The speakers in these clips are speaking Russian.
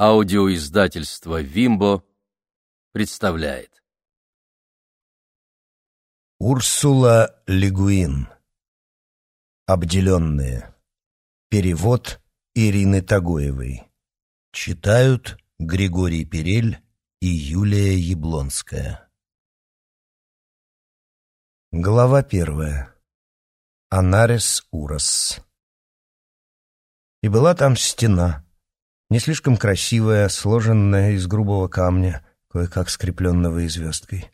Аудиоиздательство «Вимбо» представляет. Урсула Легуин. Обделенные. Перевод Ирины Тагоевой. Читают Григорий Перель и Юлия Яблонская. Глава первая. Анарес Урос. И была там стена — не слишком красивая, сложенная из грубого камня, кое-как скрепленного звездкой.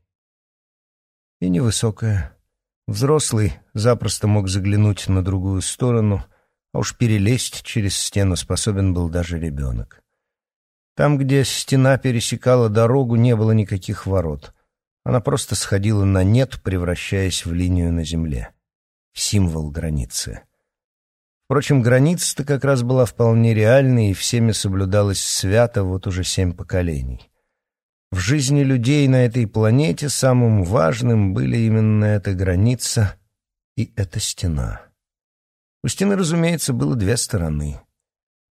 И невысокая. Взрослый запросто мог заглянуть на другую сторону, а уж перелезть через стену способен был даже ребенок. Там, где стена пересекала дорогу, не было никаких ворот. Она просто сходила на нет, превращаясь в линию на земле. Символ границы. Впрочем, граница-то как раз была вполне реальной и всеми соблюдалась свято вот уже семь поколений. В жизни людей на этой планете самым важным были именно эта граница и эта стена. У стены, разумеется, было две стороны.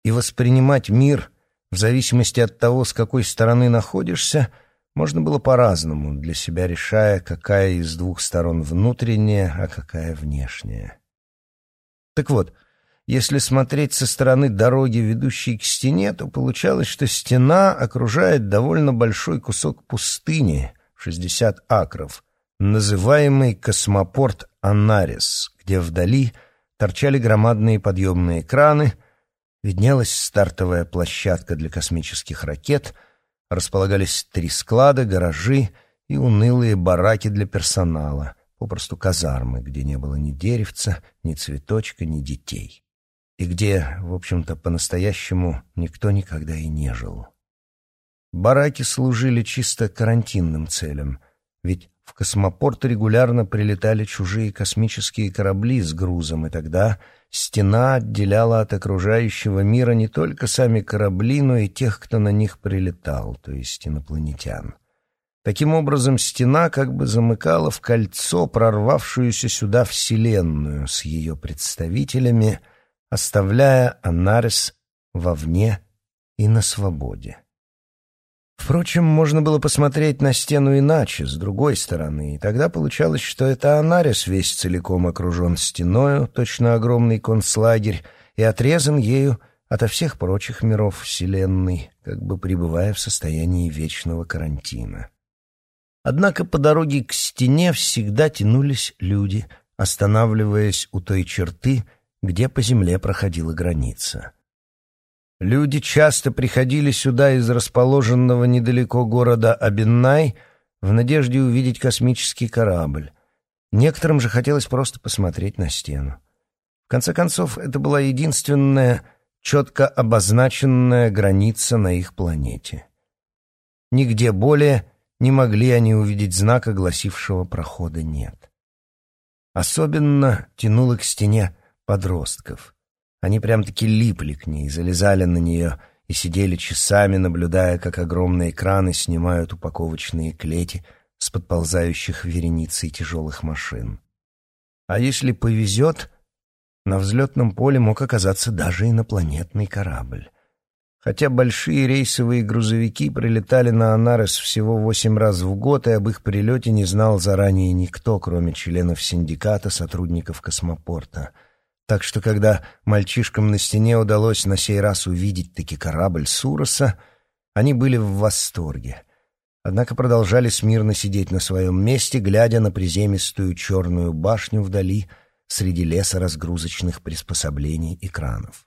И воспринимать мир в зависимости от того, с какой стороны находишься, можно было по-разному, для себя решая, какая из двух сторон внутренняя, а какая внешняя. Так вот, — если смотреть со стороны дороги, ведущей к стене, то получалось, что стена окружает довольно большой кусок пустыни, 60 акров, называемый космопорт Анарис, где вдали торчали громадные подъемные краны, виднелась стартовая площадка для космических ракет, располагались три склада, гаражи и унылые бараки для персонала, попросту казармы, где не было ни деревца, ни цветочка, ни детей и где, в общем-то, по-настоящему никто никогда и не жил. Бараки служили чисто карантинным целям, ведь в космопорт регулярно прилетали чужие космические корабли с грузом, и тогда стена отделяла от окружающего мира не только сами корабли, но и тех, кто на них прилетал, то есть инопланетян. Таким образом, стена как бы замыкала в кольцо прорвавшуюся сюда Вселенную с ее представителями — оставляя Анарес вовне и на свободе. Впрочем, можно было посмотреть на стену иначе, с другой стороны, и тогда получалось, что это Анарес весь целиком окружен стеною, точно огромный концлагерь, и отрезан ею ото всех прочих миров Вселенной, как бы пребывая в состоянии вечного карантина. Однако по дороге к стене всегда тянулись люди, останавливаясь у той черты, где по земле проходила граница. Люди часто приходили сюда из расположенного недалеко города Абиннай в надежде увидеть космический корабль. Некоторым же хотелось просто посмотреть на стену. В конце концов, это была единственная четко обозначенная граница на их планете. Нигде более не могли они увидеть знака, гласившего «прохода нет». Особенно тянуло к стене подростков. Они прям-таки липли к ней, залезали на нее и сидели часами, наблюдая, как огромные краны снимают упаковочные клети с подползающих вереницей тяжелых машин. А если повезет, на взлетном поле мог оказаться даже инопланетный корабль. Хотя большие рейсовые грузовики прилетали на Анарес всего восемь раз в год, и об их прилете не знал заранее никто, кроме членов синдиката сотрудников космопорта — так что, когда мальчишкам на стене удалось на сей раз увидеть таки корабль Суроса, они были в восторге. Однако продолжали смирно сидеть на своем месте, глядя на приземистую черную башню вдали среди леса разгрузочных приспособлений и кранов.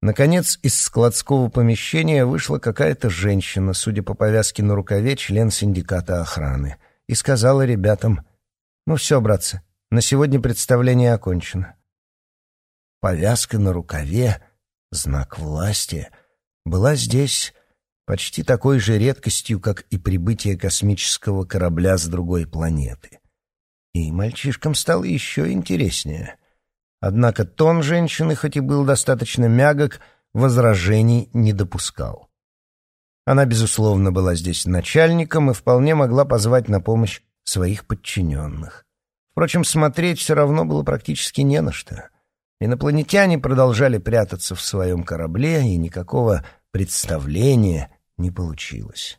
Наконец, из складского помещения вышла какая-то женщина, судя по повязке на рукаве, член синдиката охраны, и сказала ребятам, «Ну все, братцы, на сегодня представление окончено». Повязка на рукаве, знак власти, была здесь почти такой же редкостью, как и прибытие космического корабля с другой планеты. И мальчишкам стало еще интереснее. Однако тон женщины, хоть и был достаточно мягок, возражений не допускал. Она, безусловно, была здесь начальником и вполне могла позвать на помощь своих подчиненных. Впрочем, смотреть все равно было практически не на что. Инопланетяне продолжали прятаться в своем корабле, и никакого представления не получилось.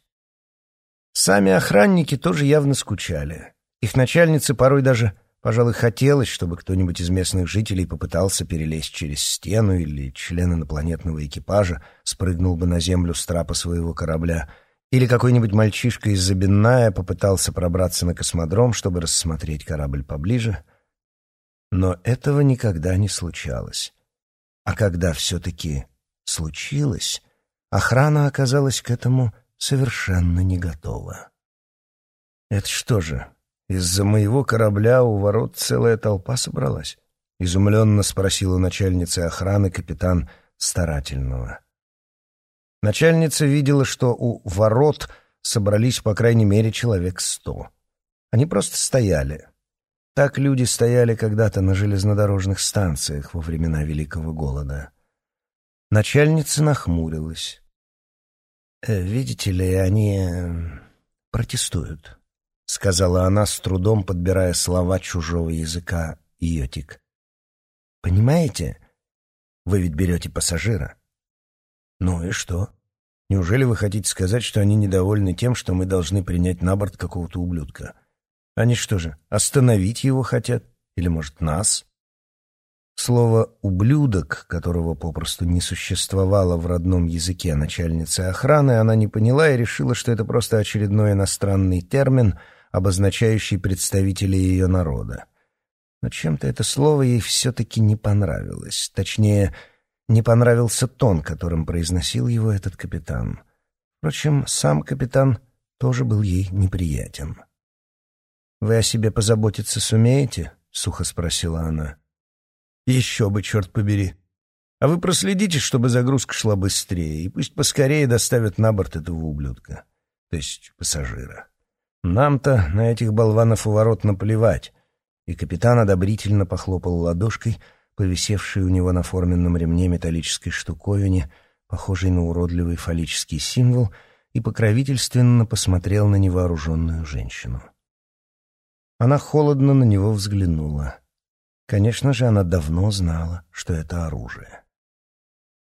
Сами охранники тоже явно скучали. Их начальнице порой даже, пожалуй, хотелось, чтобы кто-нибудь из местных жителей попытался перелезть через стену или член инопланетного экипажа спрыгнул бы на землю с трапа своего корабля, или какой-нибудь мальчишка из Забинная попытался пробраться на космодром, чтобы рассмотреть корабль поближе. Но этого никогда не случалось. А когда все-таки случилось, охрана оказалась к этому совершенно не готова. «Это что же, из-за моего корабля у ворот целая толпа собралась?» — изумленно спросила начальница охраны капитан Старательного. Начальница видела, что у ворот собрались по крайней мере человек сто. Они просто стояли. Так люди стояли когда-то на железнодорожных станциях во времена Великого Голода. Начальница нахмурилась. «Э, «Видите ли, они э, протестуют», — сказала она, с трудом подбирая слова чужого языка йотик. «Понимаете? Вы ведь берете пассажира». «Ну и что? Неужели вы хотите сказать, что они недовольны тем, что мы должны принять на борт какого-то ублюдка? Они что же, остановить его хотят? Или, может, нас?» Слово «ублюдок», которого попросту не существовало в родном языке начальницы охраны, она не поняла и решила, что это просто очередной иностранный термин, обозначающий представителей ее народа. Но чем-то это слово ей все-таки не понравилось. Точнее, не понравился тон, которым произносил его этот капитан. Впрочем, сам капитан тоже был ей неприятен. «Вы о себе позаботиться сумеете?» — сухо спросила она. Еще бы, черт побери. А вы проследите, чтобы загрузка шла быстрее, и пусть поскорее доставят на борт этого ублюдка, то есть пассажира. Нам-то на этих болванов у ворот наплевать. И капитан одобрительно похлопал ладошкой, повисевшей у него на форменном ремне металлической штуковине, похожей на уродливый фаллический символ, и покровительственно посмотрел на невооруженную женщину. Она холодно на него взглянула. Конечно же, она давно знала, что это оружие.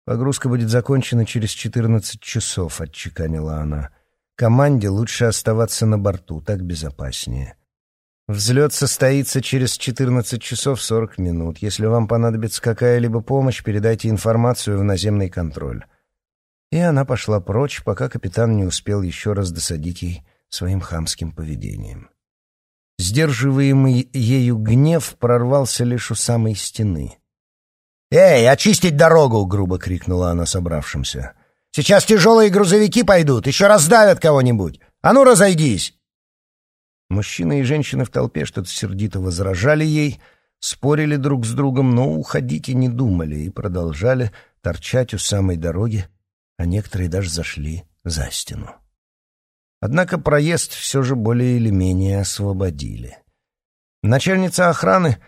«Погрузка будет закончена через четырнадцать часов», — отчеканила она. «Команде лучше оставаться на борту, так безопаснее. Взлет состоится через четырнадцать часов сорок минут. Если вам понадобится какая-либо помощь, передайте информацию в наземный контроль». И она пошла прочь, пока капитан не успел еще раз досадить ей своим хамским поведением. Сдерживаемый ею гнев прорвался лишь у самой стены. «Эй, очистить дорогу!» — грубо крикнула она собравшимся. «Сейчас тяжелые грузовики пойдут, еще раздавят кого-нибудь! А ну, разойдись!» Мужчины и женщины в толпе что-то сердито возражали ей, спорили друг с другом, но уходить и не думали, и продолжали торчать у самой дороги, а некоторые даже зашли за стену. Однако проезд все же более или менее освободили. Начальница охраны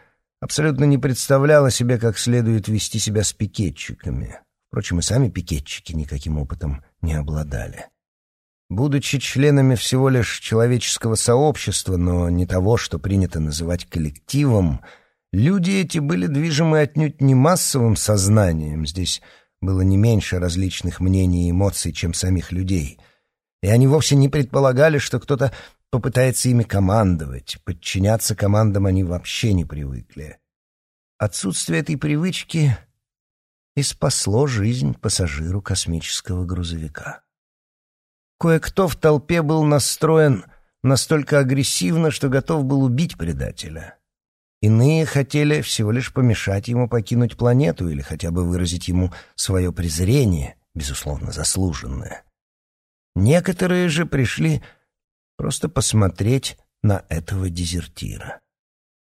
абсолютно не представляла себе, как следует вести себя с пикетчиками. Впрочем, и сами пикетчики никаким опытом не обладали. Будучи членами всего лишь человеческого сообщества, но не того, что принято называть коллективом, люди эти были движимы отнюдь не массовым сознанием. Здесь было не меньше различных мнений и эмоций, чем самих людей — и они вовсе не предполагали, что кто-то попытается ими командовать. Подчиняться командам они вообще не привыкли. Отсутствие этой привычки и спасло жизнь пассажиру космического грузовика. Кое-кто в толпе был настроен настолько агрессивно, что готов был убить предателя. Иные хотели всего лишь помешать ему покинуть планету или хотя бы выразить ему свое презрение, безусловно заслуженное. Некоторые же пришли просто посмотреть на этого дезертира.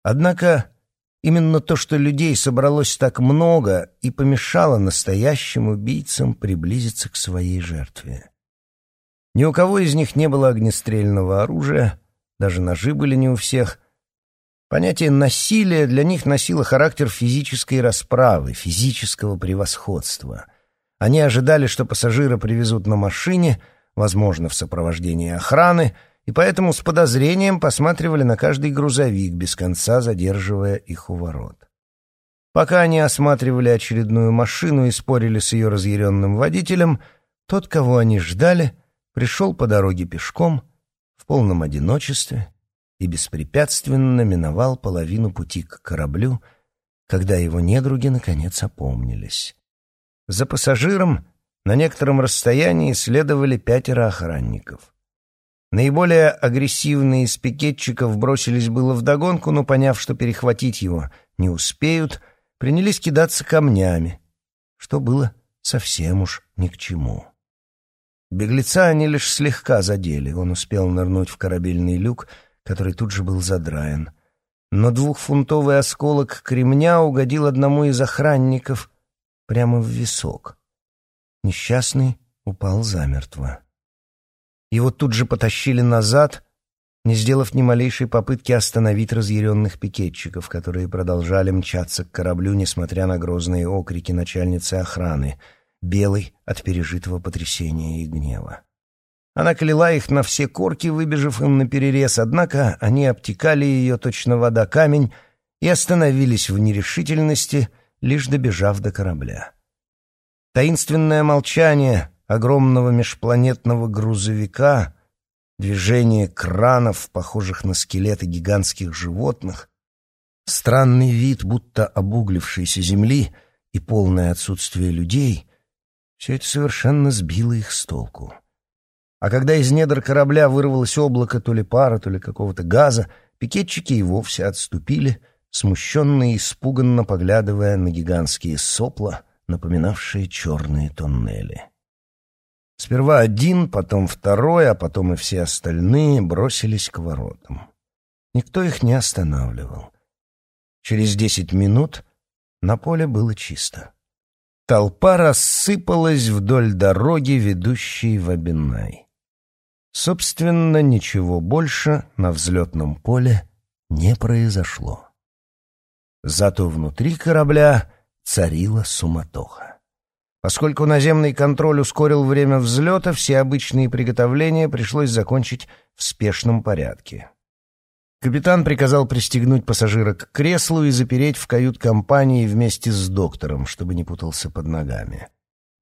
Однако именно то, что людей собралось так много, и помешало настоящим убийцам приблизиться к своей жертве. Ни у кого из них не было огнестрельного оружия, даже ножи были не у всех. Понятие насилия для них носило характер физической расправы, физического превосходства. Они ожидали, что пассажира привезут на машине — возможно, в сопровождении охраны, и поэтому с подозрением посматривали на каждый грузовик, без конца задерживая их у ворот. Пока они осматривали очередную машину и спорили с ее разъяренным водителем, Тот, кого они ждали, пришел по дороге пешком, в полном одиночестве, и беспрепятственно миновал половину пути к кораблю, когда его недруги наконец опомнились. За пассажиром на некотором расстоянии следовали пятеро охранников. Наиболее агрессивные из пикетчиков бросились было вдогонку, но, поняв, что перехватить его не успеют, принялись кидаться камнями, что было совсем уж ни к чему. Беглеца они лишь слегка задели, он успел нырнуть в корабельный люк, который тут же был задраен. Но двухфунтовый осколок кремня угодил одному из охранников прямо в висок. Несчастный упал замертво. Его тут же потащили назад, не сделав ни малейшей попытки остановить разъяренных пикетчиков, которые продолжали мчаться к кораблю, несмотря на грозные окрики начальницы охраны, белой от пережитого потрясения и гнева. Она кляла их на все корки, выбежав им на перерез, однако они обтекали ее, точно вода камень, и остановились в нерешительности, лишь добежав до корабля. Таинственное молчание огромного межпланетного грузовика, движение кранов, похожих на скелеты гигантских животных, странный вид будто обуглившейся земли и полное отсутствие людей — все это совершенно сбило их с толку. А когда из недр корабля вырвалось облако то ли пара, то ли какого-то газа, пикетчики и вовсе отступили, смущенно и испуганно поглядывая на гигантские сопла, напоминавшие черные тоннели. Сперва один, потом второй, а потом и все остальные бросились к воротам. Никто их не останавливал. Через десять минут на поле было чисто. Толпа рассыпалась вдоль дороги, ведущей в Абинай. Собственно, ничего больше на взлетном поле не произошло. Зато внутри корабля царила суматоха. Поскольку наземный контроль ускорил время взлета, все обычные приготовления пришлось закончить в спешном порядке. Капитан приказал пристегнуть пассажира к креслу и запереть в кают-компании вместе с доктором, чтобы не путался под ногами.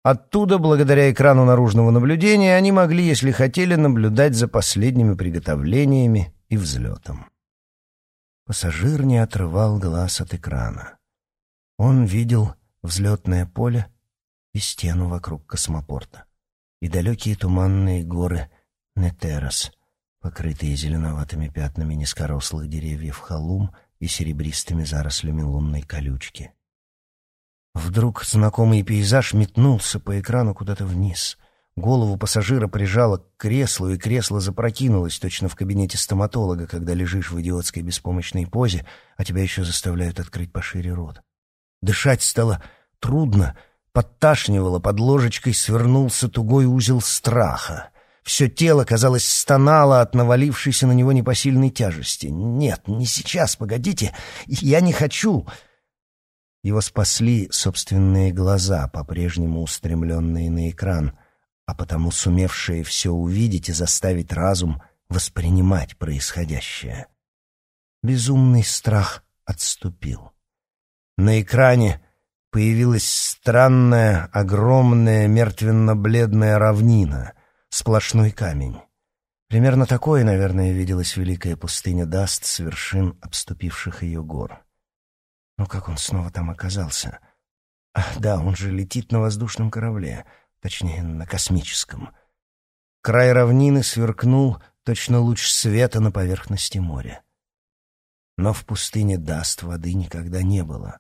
Оттуда, благодаря экрану наружного наблюдения, они могли, если хотели, наблюдать за последними приготовлениями и взлетом. Пассажир не отрывал глаз от экрана. Он видел взлетное поле и стену вокруг космопорта, и далекие туманные горы Нетерос, покрытые зеленоватыми пятнами низкорослых деревьев холум и серебристыми зарослями лунной колючки. Вдруг знакомый пейзаж метнулся по экрану куда-то вниз. Голову пассажира прижало к креслу, и кресло запрокинулось, точно в кабинете стоматолога, когда лежишь в идиотской беспомощной позе, а тебя еще заставляют открыть пошире рот. Дышать стало трудно, подташнивало, под ложечкой свернулся тугой узел страха. Все тело, казалось, стонало от навалившейся на него непосильной тяжести. «Нет, не сейчас, погодите, я не хочу!» Его спасли собственные глаза, по-прежнему устремленные на экран, а потому сумевшие все увидеть и заставить разум воспринимать происходящее. Безумный страх отступил. На экране появилась странная, огромная, мертвенно-бледная равнина, сплошной камень. Примерно такое, наверное, виделась великая пустыня Даст с вершин обступивших ее гор. Но как он снова там оказался? Ах, да, он же летит на воздушном корабле, точнее, на космическом. Край равнины сверкнул, точно луч света на поверхности моря. Но в пустыне даст воды никогда не было.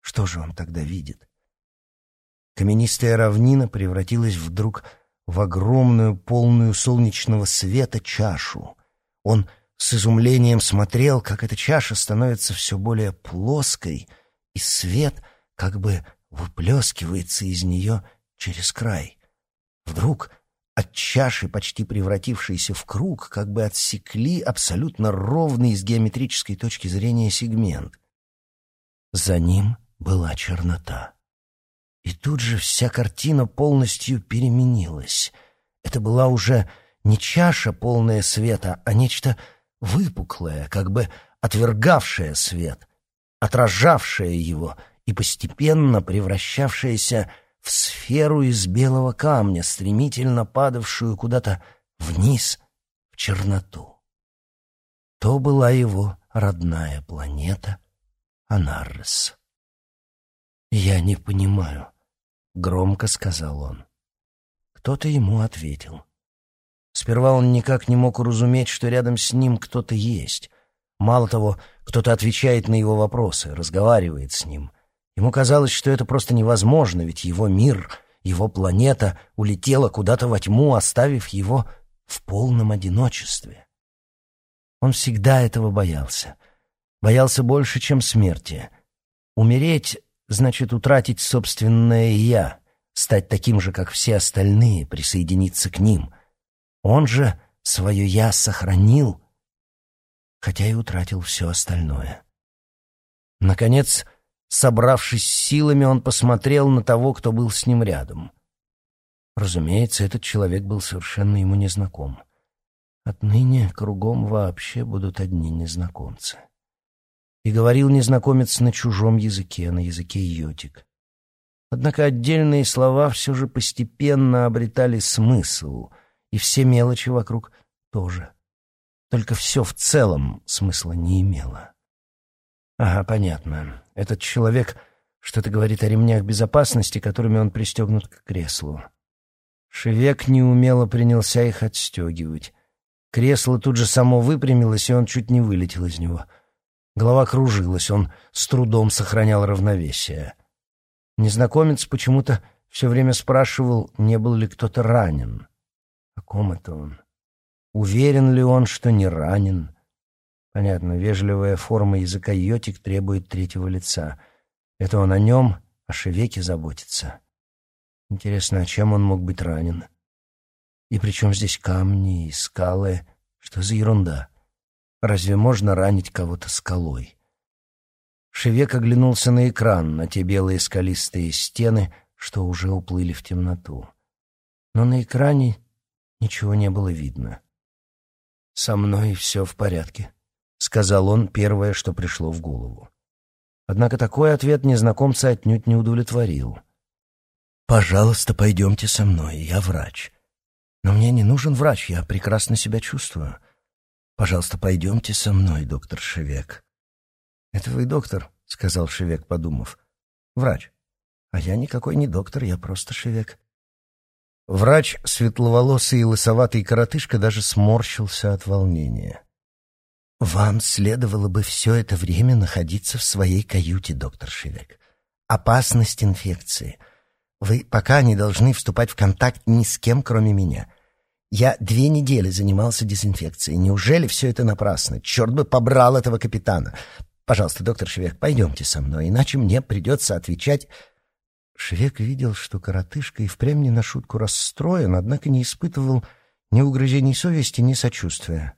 Что же он тогда видит? Каменистая равнина превратилась вдруг в огромную, полную солнечного света чашу. Он с изумлением смотрел, как эта чаша становится все более плоской, и свет как бы выплескивается из нее через край. Вдруг от чаши, почти превратившейся в круг, как бы отсекли абсолютно ровный с геометрической точки зрения сегмент. За ним была чернота. И тут же вся картина полностью переменилась. Это была уже не чаша, полная света, а нечто выпуклое, как бы отвергавшее свет, отражавшее его и постепенно превращавшееся в сферу из белого камня, стремительно падавшую куда-то вниз, в черноту. То была его родная планета Анаррес. «Я не понимаю», — громко сказал он. Кто-то ему ответил. Сперва он никак не мог уразуметь, что рядом с ним кто-то есть. Мало того, кто-то отвечает на его вопросы, разговаривает с ним. Ему казалось, что это просто невозможно, ведь его мир, его планета улетела куда-то во тьму, оставив его в полном одиночестве. Он всегда этого боялся. Боялся больше, чем смерти. Умереть значит утратить собственное «я», стать таким же, как все остальные, присоединиться к ним. Он же свое «я» сохранил, хотя и утратил все остальное. Наконец, собравшись силами, он посмотрел на того, кто был с ним рядом. Разумеется, этот человек был совершенно ему незнаком. Отныне кругом вообще будут одни незнакомцы. И говорил незнакомец на чужом языке, на языке йотик. Однако отдельные слова все же постепенно обретали смысл, и все мелочи вокруг тоже. Только все в целом смысла не имело. Ага, понятно. Этот человек что-то говорит о ремнях безопасности, которыми он пристегнут к креслу. Шевек неумело принялся их отстегивать. Кресло тут же само выпрямилось, и он чуть не вылетел из него. Голова кружилась, он с трудом сохранял равновесие. Незнакомец почему-то все время спрашивал, не был ли кто-то ранен. О ком это он? Уверен ли он, что не ранен? Понятно, вежливая форма языка йотик требует третьего лица. Это он о нем, о Шевеке заботится. Интересно, а чем он мог быть ранен? И при чем здесь камни и скалы? Что за ерунда? Разве можно ранить кого-то скалой? Шевек оглянулся на экран, на те белые скалистые стены, что уже уплыли в темноту. Но на экране ничего не было видно. «Со мной все в порядке», — сказал он первое, что пришло в голову. Однако такой ответ незнакомца отнюдь не удовлетворил. «Пожалуйста, пойдемте со мной, я врач. Но мне не нужен врач, я прекрасно себя чувствую. Пожалуйста, пойдемте со мной, доктор Шевек». «Это вы доктор?» — сказал Шевек, подумав. «Врач. А я никакой не доктор, я просто Шевек». Врач, светловолосый и лысоватый коротышка, даже сморщился от волнения. «Вам следовало бы все это время находиться в своей каюте, доктор Шевек. Опасность инфекции. Вы пока не должны вступать в контакт ни с кем, кроме меня. Я две недели занимался дезинфекцией. Неужели все это напрасно? Черт бы побрал этого капитана. Пожалуйста, доктор Швек, пойдемте со мной, иначе мне придется отвечать...» Швек видел, что коротышка и впрямь не на шутку расстроен, однако не испытывал ни угрызений совести, ни сочувствия.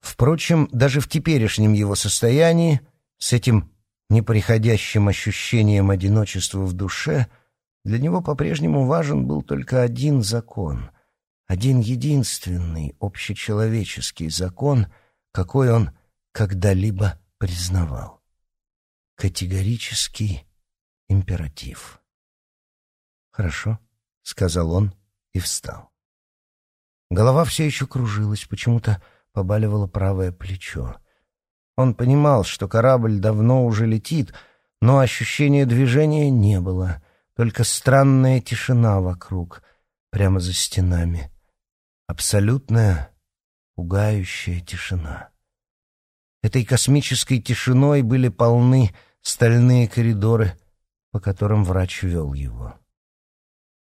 Впрочем, даже в теперешнем его состоянии, с этим неприходящим ощущением одиночества в душе, для него по-прежнему важен был только один закон, один единственный общечеловеческий закон, какой он когда-либо признавал. Категорический императив. «Хорошо», — сказал он и встал. Голова все еще кружилась, почему-то побаливало правое плечо. Он понимал, что корабль давно уже летит, но ощущения движения не было, только странная тишина вокруг, прямо за стенами. Абсолютная, пугающая тишина. Этой космической тишиной были полны стальные коридоры, по которым врач вел его.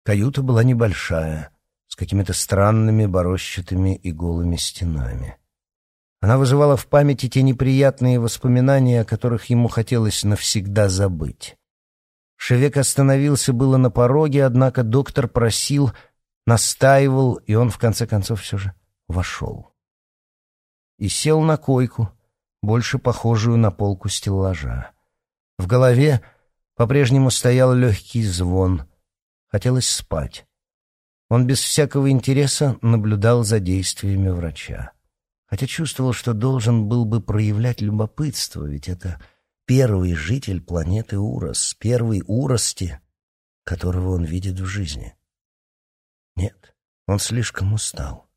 Каюта была небольшая, с какими-то странными борощатыми и голыми стенами. Она вызывала в памяти те неприятные воспоминания, о которых ему хотелось навсегда забыть. Шевек остановился было на пороге, однако доктор просил, настаивал, и он в конце концов все же вошел. И сел на койку, больше похожую на полку стеллажа. В голове по-прежнему стоял легкий звон. Хотелось спать. Он без всякого интереса наблюдал за действиями врача. Хотя чувствовал, что должен был бы проявлять любопытство, ведь это первый житель планеты Урос, первый Урости, которого он видит в жизни. Нет, он слишком устал.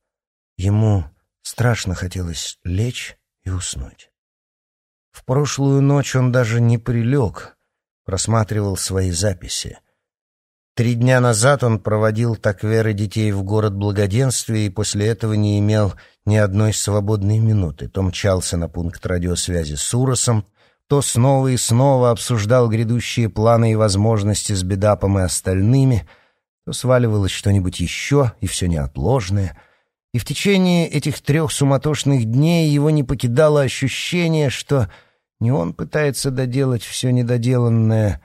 Ему страшно хотелось лечь и уснуть. В прошлую ночь он даже не прилег, просматривал свои записи. Три дня назад он проводил так веры детей в город благоденствия и после этого не имел ни одной свободной минуты. То мчался на пункт радиосвязи с Уросом, то снова и снова обсуждал грядущие планы и возможности с Бедапом и остальными, то сваливалось что-нибудь еще, и все неотложное. И в течение этих трех суматошных дней его не покидало ощущение, что не он пытается доделать все недоделанное,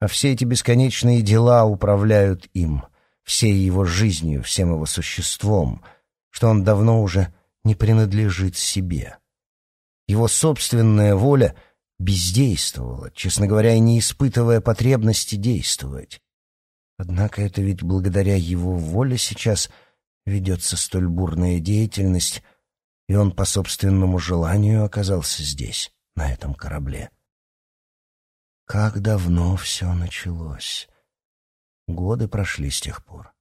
а все эти бесконечные дела управляют им, всей его жизнью, всем его существом, что он давно уже не принадлежит себе. Его собственная воля бездействовала, честно говоря, и не испытывая потребности действовать. Однако это ведь благодаря его воле сейчас ведется столь бурная деятельность, и он по собственному желанию оказался здесь на этом корабле. Как давно все началось. Годы прошли с тех пор.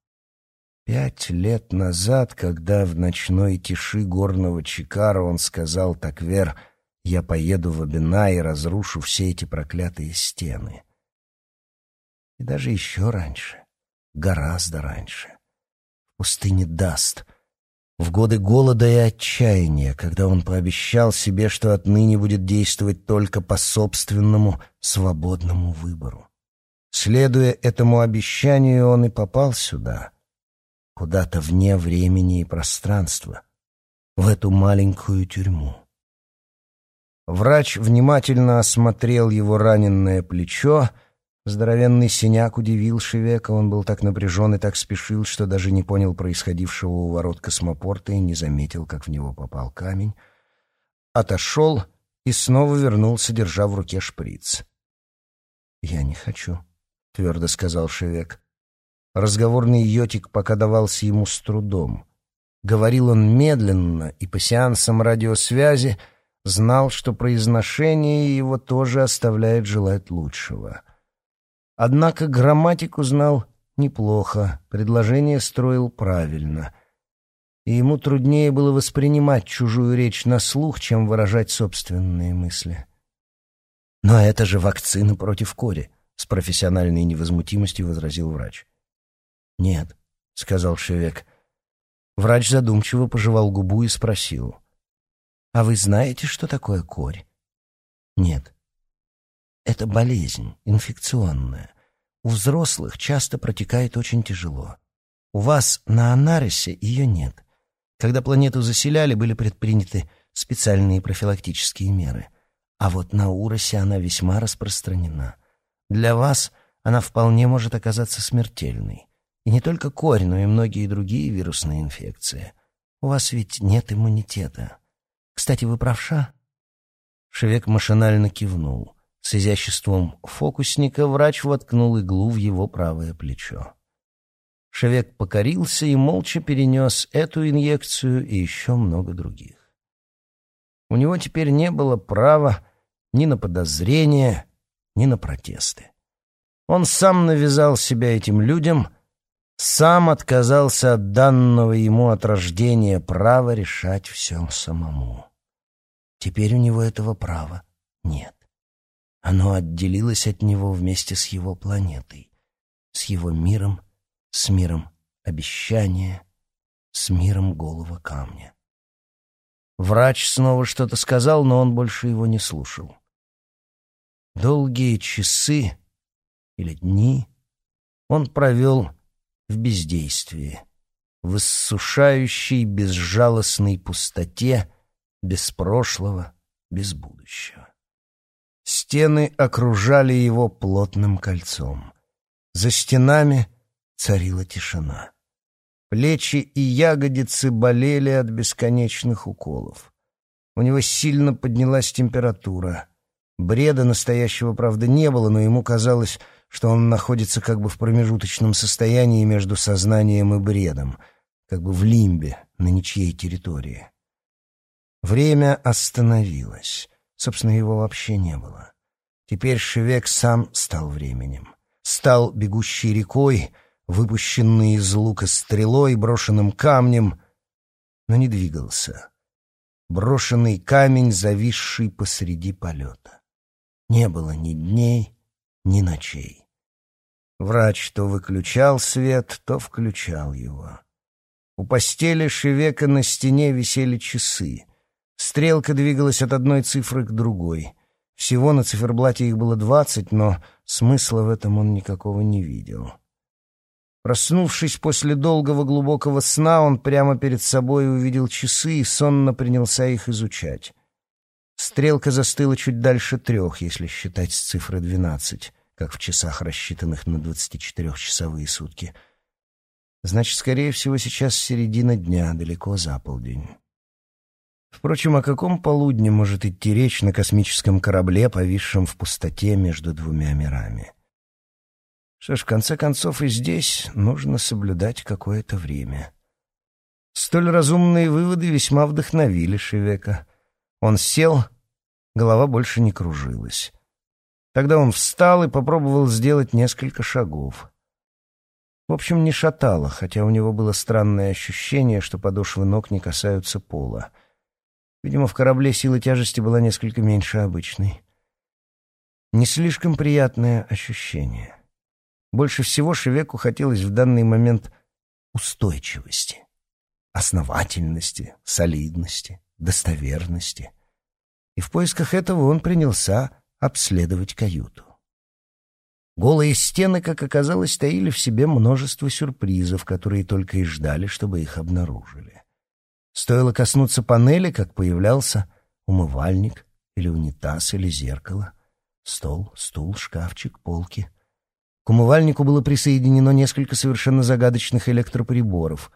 Пять лет назад, когда в ночной тиши горного Чикара он сказал Таквер «Я поеду в Абина и разрушу все эти проклятые стены». И даже еще раньше, гораздо раньше, в пустыне Даст — в годы голода и отчаяния, когда он пообещал себе, что отныне будет действовать только по собственному свободному выбору. Следуя этому обещанию, он и попал сюда, куда-то вне времени и пространства, в эту маленькую тюрьму. Врач внимательно осмотрел его раненное плечо, Здоровенный синяк удивил Шевека, он был так напряжен и так спешил, что даже не понял происходившего у ворот космопорта и не заметил, как в него попал камень. Отошел и снова вернулся, держа в руке шприц. «Я не хочу», — твердо сказал Шевек. Разговорный йотик пока давался ему с трудом. Говорил он медленно и по сеансам радиосвязи знал, что произношение его тоже оставляет желать лучшего — Однако грамматику знал неплохо, предложение строил правильно. И ему труднее было воспринимать чужую речь на слух, чем выражать собственные мысли. «Но это же вакцина против кори», — с профессиональной невозмутимостью возразил врач. «Нет», — сказал Шевек. Врач задумчиво пожевал губу и спросил. «А вы знаете, что такое корь?» «Нет». Это болезнь, инфекционная. У взрослых часто протекает очень тяжело. У вас на Анарисе ее нет. Когда планету заселяли, были предприняты специальные профилактические меры. А вот на Уросе она весьма распространена. Для вас она вполне может оказаться смертельной. И не только корь, но и многие другие вирусные инфекции. У вас ведь нет иммунитета. Кстати, вы правша?» Шевек машинально кивнул. С изяществом фокусника врач воткнул иглу в его правое плечо. Шевек покорился и молча перенес эту инъекцию и еще много других. У него теперь не было права ни на подозрения, ни на протесты. Он сам навязал себя этим людям, сам отказался от данного ему от рождения права решать все самому. Теперь у него этого права нет. Оно отделилось от него вместе с его планетой, с его миром, с миром обещания, с миром голого камня. Врач снова что-то сказал, но он больше его не слушал. Долгие часы или дни он провел в бездействии, в иссушающей безжалостной пустоте, без прошлого, без будущего. Стены окружали его плотным кольцом. За стенами царила тишина. Плечи и ягодицы болели от бесконечных уколов. У него сильно поднялась температура. Бреда настоящего, правда, не было, но ему казалось, что он находится как бы в промежуточном состоянии между сознанием и бредом, как бы в лимбе на ничьей территории. Время остановилось. Собственно, его вообще не было. Теперь Шевек сам стал временем. стал бегущей рекой, выпущенный из лука стрелой, брошенным камнем, но не двигался. Брошенный камень, зависший посреди полета. Не было ни дней, ни ночей. Врач то выключал свет, то включал его. У постели Шевека на стене висели часы. Стрелка двигалась от одной цифры к другой. Всего на циферблате их было двадцать, но смысла в этом он никакого не видел. Проснувшись после долгого глубокого сна, он прямо перед собой увидел часы и сонно принялся их изучать. Стрелка застыла чуть дальше трех, если считать с цифры двенадцать, как в часах, рассчитанных на двадцатичетырехчасовые сутки. Значит, скорее всего, сейчас середина дня, далеко за полдень. Впрочем, о каком полудне может идти речь на космическом корабле, повисшем в пустоте между двумя мирами? Что ж, в конце концов, и здесь нужно соблюдать какое-то время. Столь разумные выводы весьма вдохновили Шевека. Он сел, голова больше не кружилась. Тогда он встал и попробовал сделать несколько шагов. В общем, не шатало, хотя у него было странное ощущение, что подошвы ног не касаются пола. Видимо, в корабле сила тяжести была несколько меньше обычной. Не слишком приятное ощущение. Больше всего Шевеку хотелось в данный момент устойчивости, основательности, солидности, достоверности. И в поисках этого он принялся обследовать каюту. Голые стены, как оказалось, таили в себе множество сюрпризов, которые только и ждали, чтобы их обнаружили. Стоило коснуться панели, как появлялся умывальник или унитаз или зеркало, стол, стул, шкафчик, полки — к умывальнику было присоединено несколько совершенно загадочных электроприборов,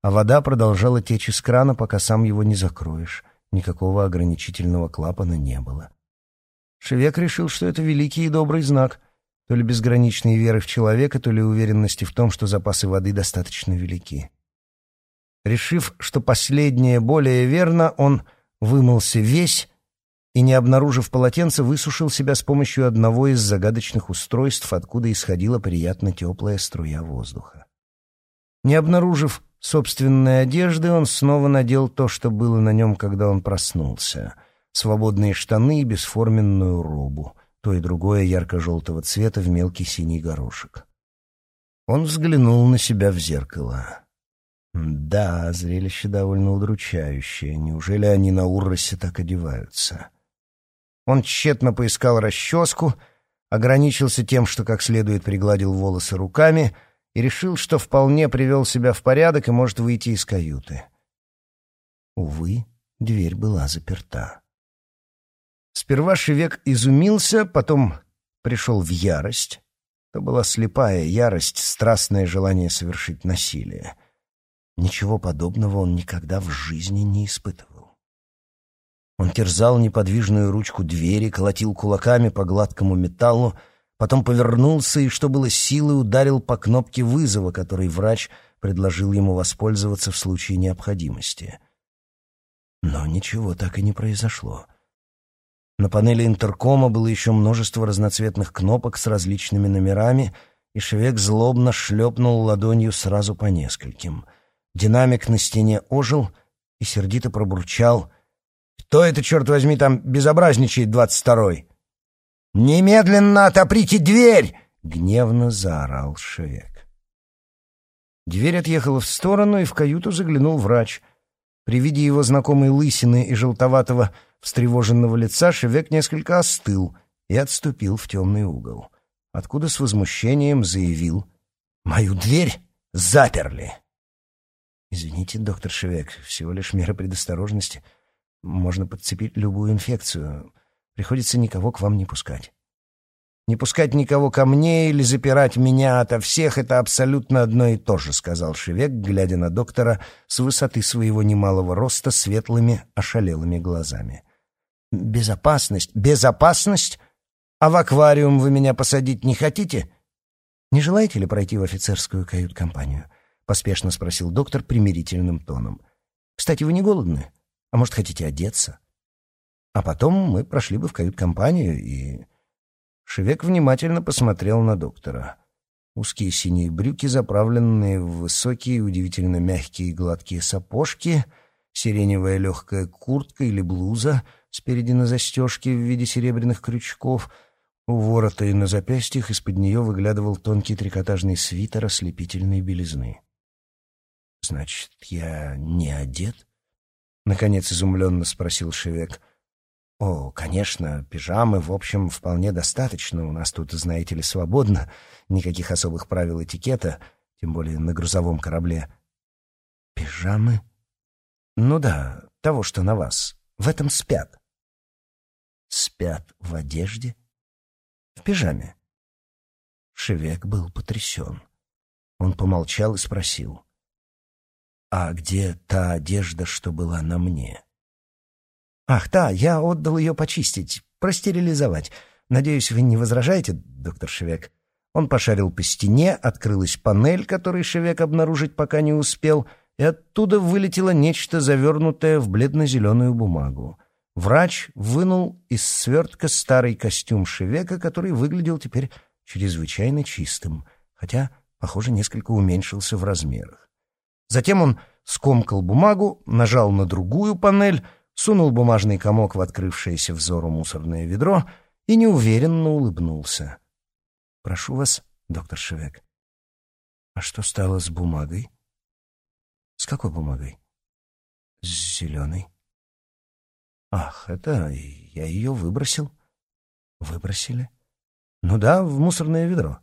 а вода продолжала течь из крана, пока сам его не закроешь. Никакого ограничительного клапана не было. Шевек решил, что это великий и добрый знак, то ли безграничной веры в человека, то ли уверенности в том, что запасы воды достаточно велики. Решив, что последнее более верно, он вымылся весь и, не обнаружив полотенца, высушил себя с помощью одного из загадочных устройств, откуда исходила приятно теплая струя воздуха. Не обнаружив собственной одежды, он снова надел то, что было на нем, когда он проснулся — свободные штаны и бесформенную робу, то и другое ярко-желтого цвета в мелкий синий горошек. Он взглянул на себя в зеркало. Да, зрелище довольно удручающее. Неужели они на Урросе так одеваются? Он тщетно поискал расческу, ограничился тем, что как следует пригладил волосы руками и решил, что вполне привел себя в порядок и может выйти из каюты. Увы, дверь была заперта. Сперва Шевек изумился, потом пришел в ярость. Это была слепая ярость, страстное желание совершить насилие. Ничего подобного он никогда в жизни не испытывал. Он терзал неподвижную ручку двери, колотил кулаками по гладкому металлу, потом повернулся и, что было силы, ударил по кнопке вызова, которой врач предложил ему воспользоваться в случае необходимости. Но ничего так и не произошло. На панели интеркома было еще множество разноцветных кнопок с различными номерами, и Шевек злобно шлепнул ладонью сразу по нескольким. Динамик на стене ожил и сердито пробурчал кто это, черт возьми, там безобразничает, двадцать второй? «Немедленно отоприте дверь!» — гневно заорал Шевек. Дверь отъехала в сторону, и в каюту заглянул врач. При виде его знакомой лысины и желтоватого встревоженного лица Шевек несколько остыл и отступил в темный угол, откуда с возмущением заявил «Мою дверь заперли!» «Извините, доктор Шевек, всего лишь мера предосторожности». Можно подцепить любую инфекцию. Приходится никого к вам не пускать. Не пускать никого ко мне или запирать меня ото всех — это абсолютно одно и то же, — сказал Шевек, глядя на доктора с высоты своего немалого роста светлыми, ошалелыми глазами. «Безопасность? Безопасность? А в аквариум вы меня посадить не хотите? Не желаете ли пройти в офицерскую кают-компанию?» — поспешно спросил доктор примирительным тоном. «Кстати, вы не голодны?» А может, хотите одеться? А потом мы прошли бы в кают-компанию и... Шевек внимательно посмотрел на доктора. Узкие синие брюки, заправленные в высокие, удивительно мягкие и гладкие сапожки, сиреневая легкая куртка или блуза спереди на застежке в виде серебряных крючков — у ворота и на запястьях из-под нее выглядывал тонкий трикотажный свитер ослепительной белизны. «Значит, я не одет?» — наконец изумленно спросил Шевек. «О, конечно, пижамы, в общем, вполне достаточно. У нас тут, знаете ли, свободно. Никаких особых правил этикета, тем более на грузовом корабле». «Пижамы?» «Ну да, того, что на вас. В этом спят». «Спят в одежде?» в пижаме. Шевек был потрясен. Он помолчал и спросил. «А где та одежда, что была на мне?» «Ах, да, я отдал ее почистить, простерилизовать. Надеюсь, вы не возражаете, доктор Шевек?» Он пошарил по стене, открылась панель, которую Шевек обнаружить пока не успел, и оттуда вылетело нечто, завернутое в бледно-зеленую бумагу. Врач вынул из свертка старый костюм Шевека, который выглядел теперь чрезвычайно чистым, хотя, похоже, несколько уменьшился в размерах. Затем он скомкал бумагу, нажал на другую панель, сунул бумажный комок в открывшееся взору мусорное ведро и неуверенно улыбнулся. «Прошу вас, доктор Шевек». «А что стало с бумагой?» «С какой бумагой?» «С зеленой». Ах, это я ее выбросил. Выбросили? Ну да, в мусорное ведро.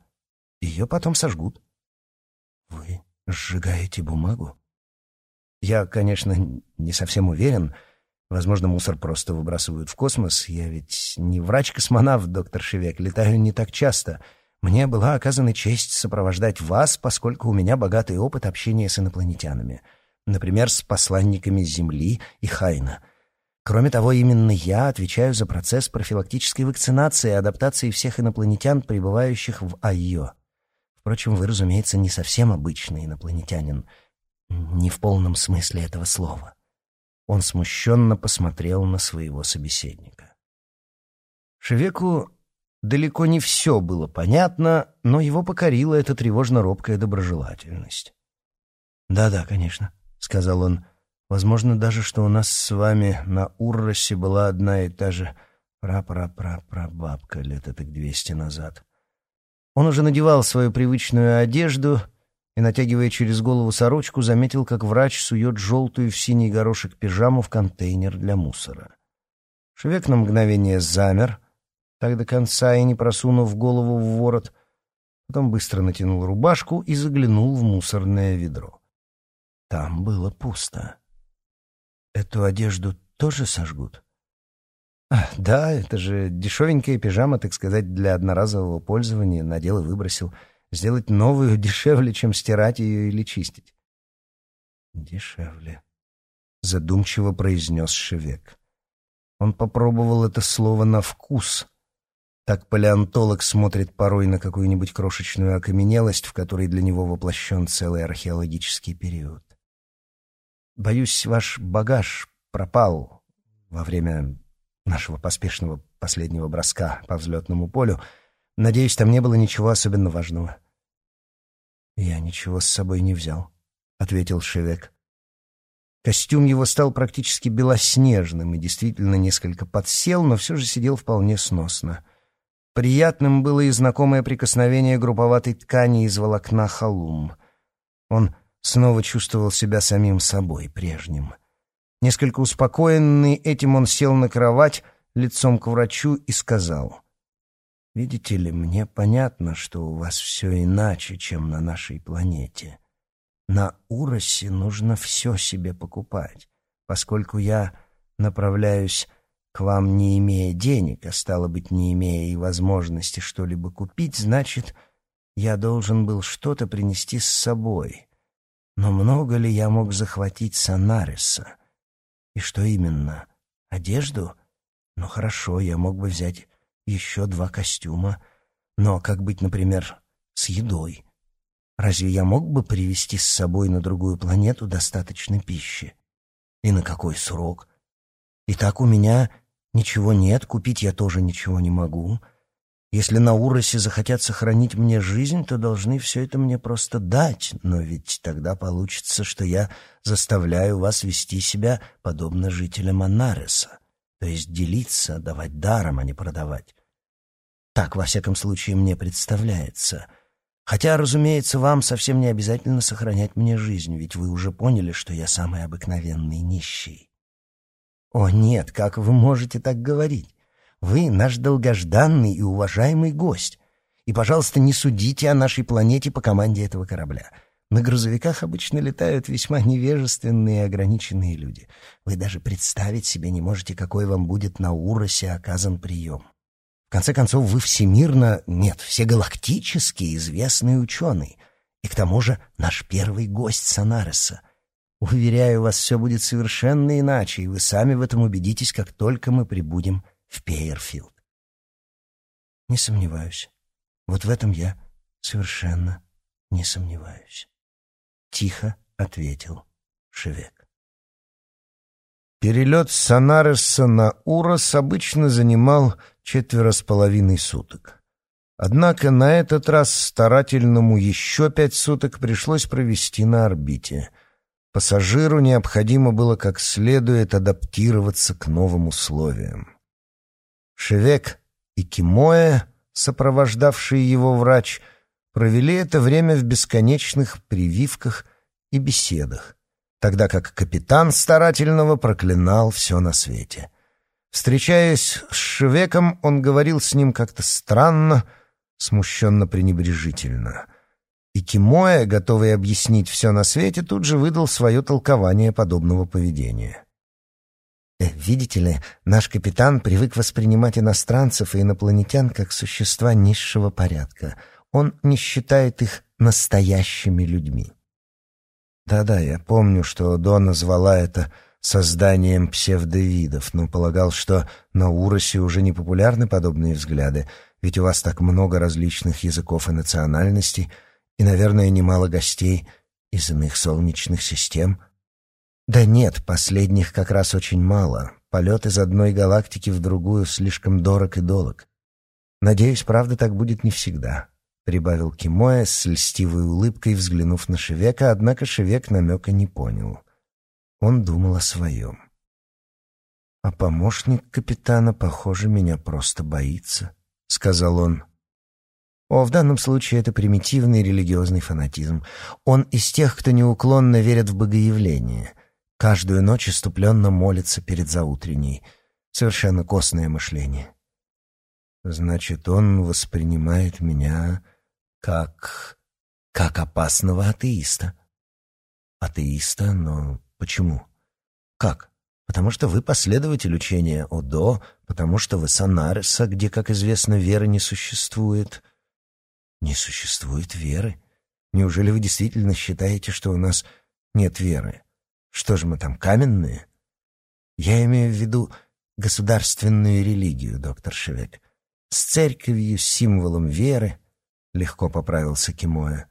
Ее потом сожгут. Вы сжигаете бумагу? Я, конечно, не совсем уверен. Возможно, мусор просто выбрасывают в космос. Я ведь не врач-космонавт, доктор Шевек, летаю не так часто. Мне была оказана честь сопровождать вас, поскольку у меня богатый опыт общения с инопланетянами. Например, с посланниками Земли и Хайна — Кроме того, именно я отвечаю за процесс профилактической вакцинации и адаптации всех инопланетян, прибывающих в Айо. Впрочем, вы, разумеется, не совсем обычный инопланетянин. Не в полном смысле этого слова. Он смущенно посмотрел на своего собеседника. Шевеку далеко не все было понятно, но его покорила эта тревожно-робкая доброжелательность. «Да-да, конечно», — сказал он, — Возможно даже, что у нас с вами на Урросе была одна и та же пра-пра-пра-прабабка лет так двести назад. Он уже надевал свою привычную одежду и, натягивая через голову сорочку, заметил, как врач сует желтую в синий горошек пижаму в контейнер для мусора. Шевек на мгновение замер, так до конца и не просунув голову в ворот, потом быстро натянул рубашку и заглянул в мусорное ведро. Там было пусто. Эту одежду тоже сожгут? Да, это же дешевенькая пижама, так сказать, для одноразового пользования. Надел и выбросил. Сделать новую дешевле, чем стирать ее или чистить. Дешевле. Задумчиво произнес Шевек. Он попробовал это слово на вкус. Так палеонтолог смотрит порой на какую-нибудь крошечную окаменелость, в которой для него воплощен целый археологический период. Боюсь, ваш багаж пропал во время нашего поспешного последнего броска по взлетному полю. Надеюсь, там не было ничего особенно важного. Я ничего с собой не взял, ответил Шевек. Костюм его стал практически белоснежным и действительно несколько подсел, но все же сидел вполне сносно. Приятным было и знакомое прикосновение групповатой ткани из волокна халум. Он снова чувствовал себя самим собой, прежним. Несколько успокоенный этим он сел на кровать лицом к врачу и сказал, «Видите ли, мне понятно, что у вас все иначе, чем на нашей планете. На Уросе нужно все себе покупать, поскольку я направляюсь к вам, не имея денег, а стало быть, не имея и возможности что-либо купить, значит, я должен был что-то принести с собой». Но много ли я мог захватить Санариса? И что именно? Одежду? Ну хорошо, я мог бы взять еще два костюма. Но как быть, например, с едой? Разве я мог бы привезти с собой на другую планету достаточно пищи? И на какой срок? И так у меня ничего нет, купить я тоже ничего не могу. Если на Уросе захотят сохранить мне жизнь, то должны все это мне просто дать, но ведь тогда получится, что я заставляю вас вести себя подобно жителям Анареса, то есть делиться, давать даром, а не продавать. Так, во всяком случае, мне представляется. Хотя, разумеется, вам совсем не обязательно сохранять мне жизнь, ведь вы уже поняли, что я самый обыкновенный нищий. О, нет, как вы можете так говорить? Вы наш долгожданный и уважаемый гость. И, пожалуйста, не судите о нашей планете по команде этого корабля. На грузовиках обычно летают весьма невежественные и ограниченные люди. Вы даже представить себе не можете, какой вам будет на Уросе оказан прием. В конце концов, вы всемирно, нет, всегалактически известный ученый. И к тому же наш первый гость Санареса. Уверяю вас, все будет совершенно иначе, и вы сами в этом убедитесь, как только мы прибудем в Пейерфилд. Не сомневаюсь. Вот в этом я совершенно не сомневаюсь. Тихо ответил Шевек. Перелет с Санареса на Урос обычно занимал четверо с половиной суток. Однако на этот раз старательному еще пять суток пришлось провести на орбите. Пассажиру необходимо было как следует адаптироваться к новым условиям. Шевек и Кимоэ, сопровождавшие его врач, провели это время в бесконечных прививках и беседах, тогда как капитан старательного проклинал все на свете. Встречаясь с Шевеком, он говорил с ним как-то странно, смущенно-пренебрежительно. И Кимоэ, готовый объяснить все на свете, тут же выдал свое толкование подобного поведения. Э, видите ли, наш капитан привык воспринимать иностранцев и инопланетян как существа низшего порядка. Он не считает их настоящими людьми. Да-да, я помню, что Дона звала это созданием псевдовидов, но полагал, что на Уросе уже не популярны подобные взгляды, ведь у вас так много различных языков и национальностей, и, наверное, немало гостей из иных солнечных систем — да нет, последних как раз очень мало. Полет из одной галактики в другую слишком дорог и долг. Надеюсь, правда, так будет не всегда, — прибавил Кимоя с льстивой улыбкой, взглянув на Шевека, однако Шевек намека не понял. Он думал о своем. «А помощник капитана, похоже, меня просто боится», — сказал он. О, в данном случае это примитивный религиозный фанатизм. Он из тех, кто неуклонно верит в богоявление — Каждую ночь иступленно молится перед заутренней. Совершенно костное мышление. Значит, он воспринимает меня как... как опасного атеиста. Атеиста? Но почему? Как? Потому что вы последователь учения Одо, потому что вы Санареса, где, как известно, веры не существует. Не существует веры? Неужели вы действительно считаете, что у нас нет веры? Что же мы там, каменные? Я имею в виду государственную религию, доктор Шевек. С церковью, символом веры, легко поправился Кимоя.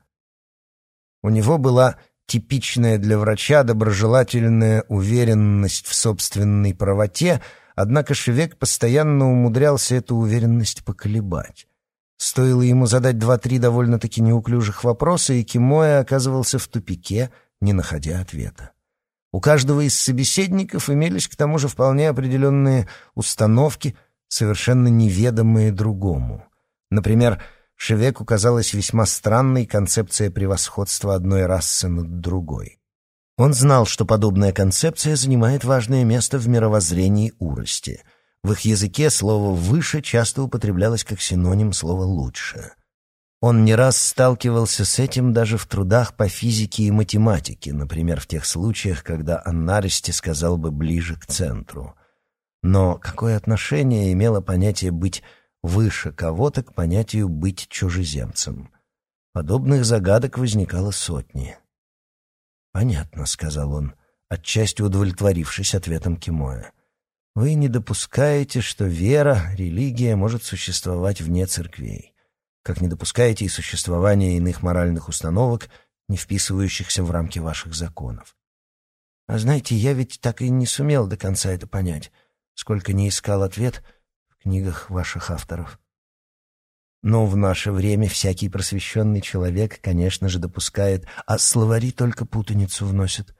У него была типичная для врача доброжелательная уверенность в собственной правоте, однако Шевек постоянно умудрялся эту уверенность поколебать. Стоило ему задать два-три довольно-таки неуклюжих вопроса, и Кимоя оказывался в тупике, не находя ответа. У каждого из собеседников имелись к тому же вполне определенные установки, совершенно неведомые другому. Например, Шевеку казалась весьма странной концепция превосходства одной расы над другой. Он знал, что подобная концепция занимает важное место в мировоззрении урости. В их языке слово «выше» часто употреблялось как синоним слова «лучше». Он не раз сталкивался с этим даже в трудах по физике и математике, например, в тех случаях, когда Аннаристи сказал бы «ближе к центру». Но какое отношение имело понятие «быть выше кого-то» к понятию «быть чужеземцем»? Подобных загадок возникало сотни. «Понятно», — сказал он, отчасти удовлетворившись ответом Кимоя. «Вы не допускаете, что вера, религия может существовать вне церквей как не допускаете и существования иных моральных установок, не вписывающихся в рамки ваших законов. А знаете, я ведь так и не сумел до конца это понять, сколько не искал ответ в книгах ваших авторов. Но в наше время всякий просвещенный человек, конечно же, допускает, а словари только путаницу вносят.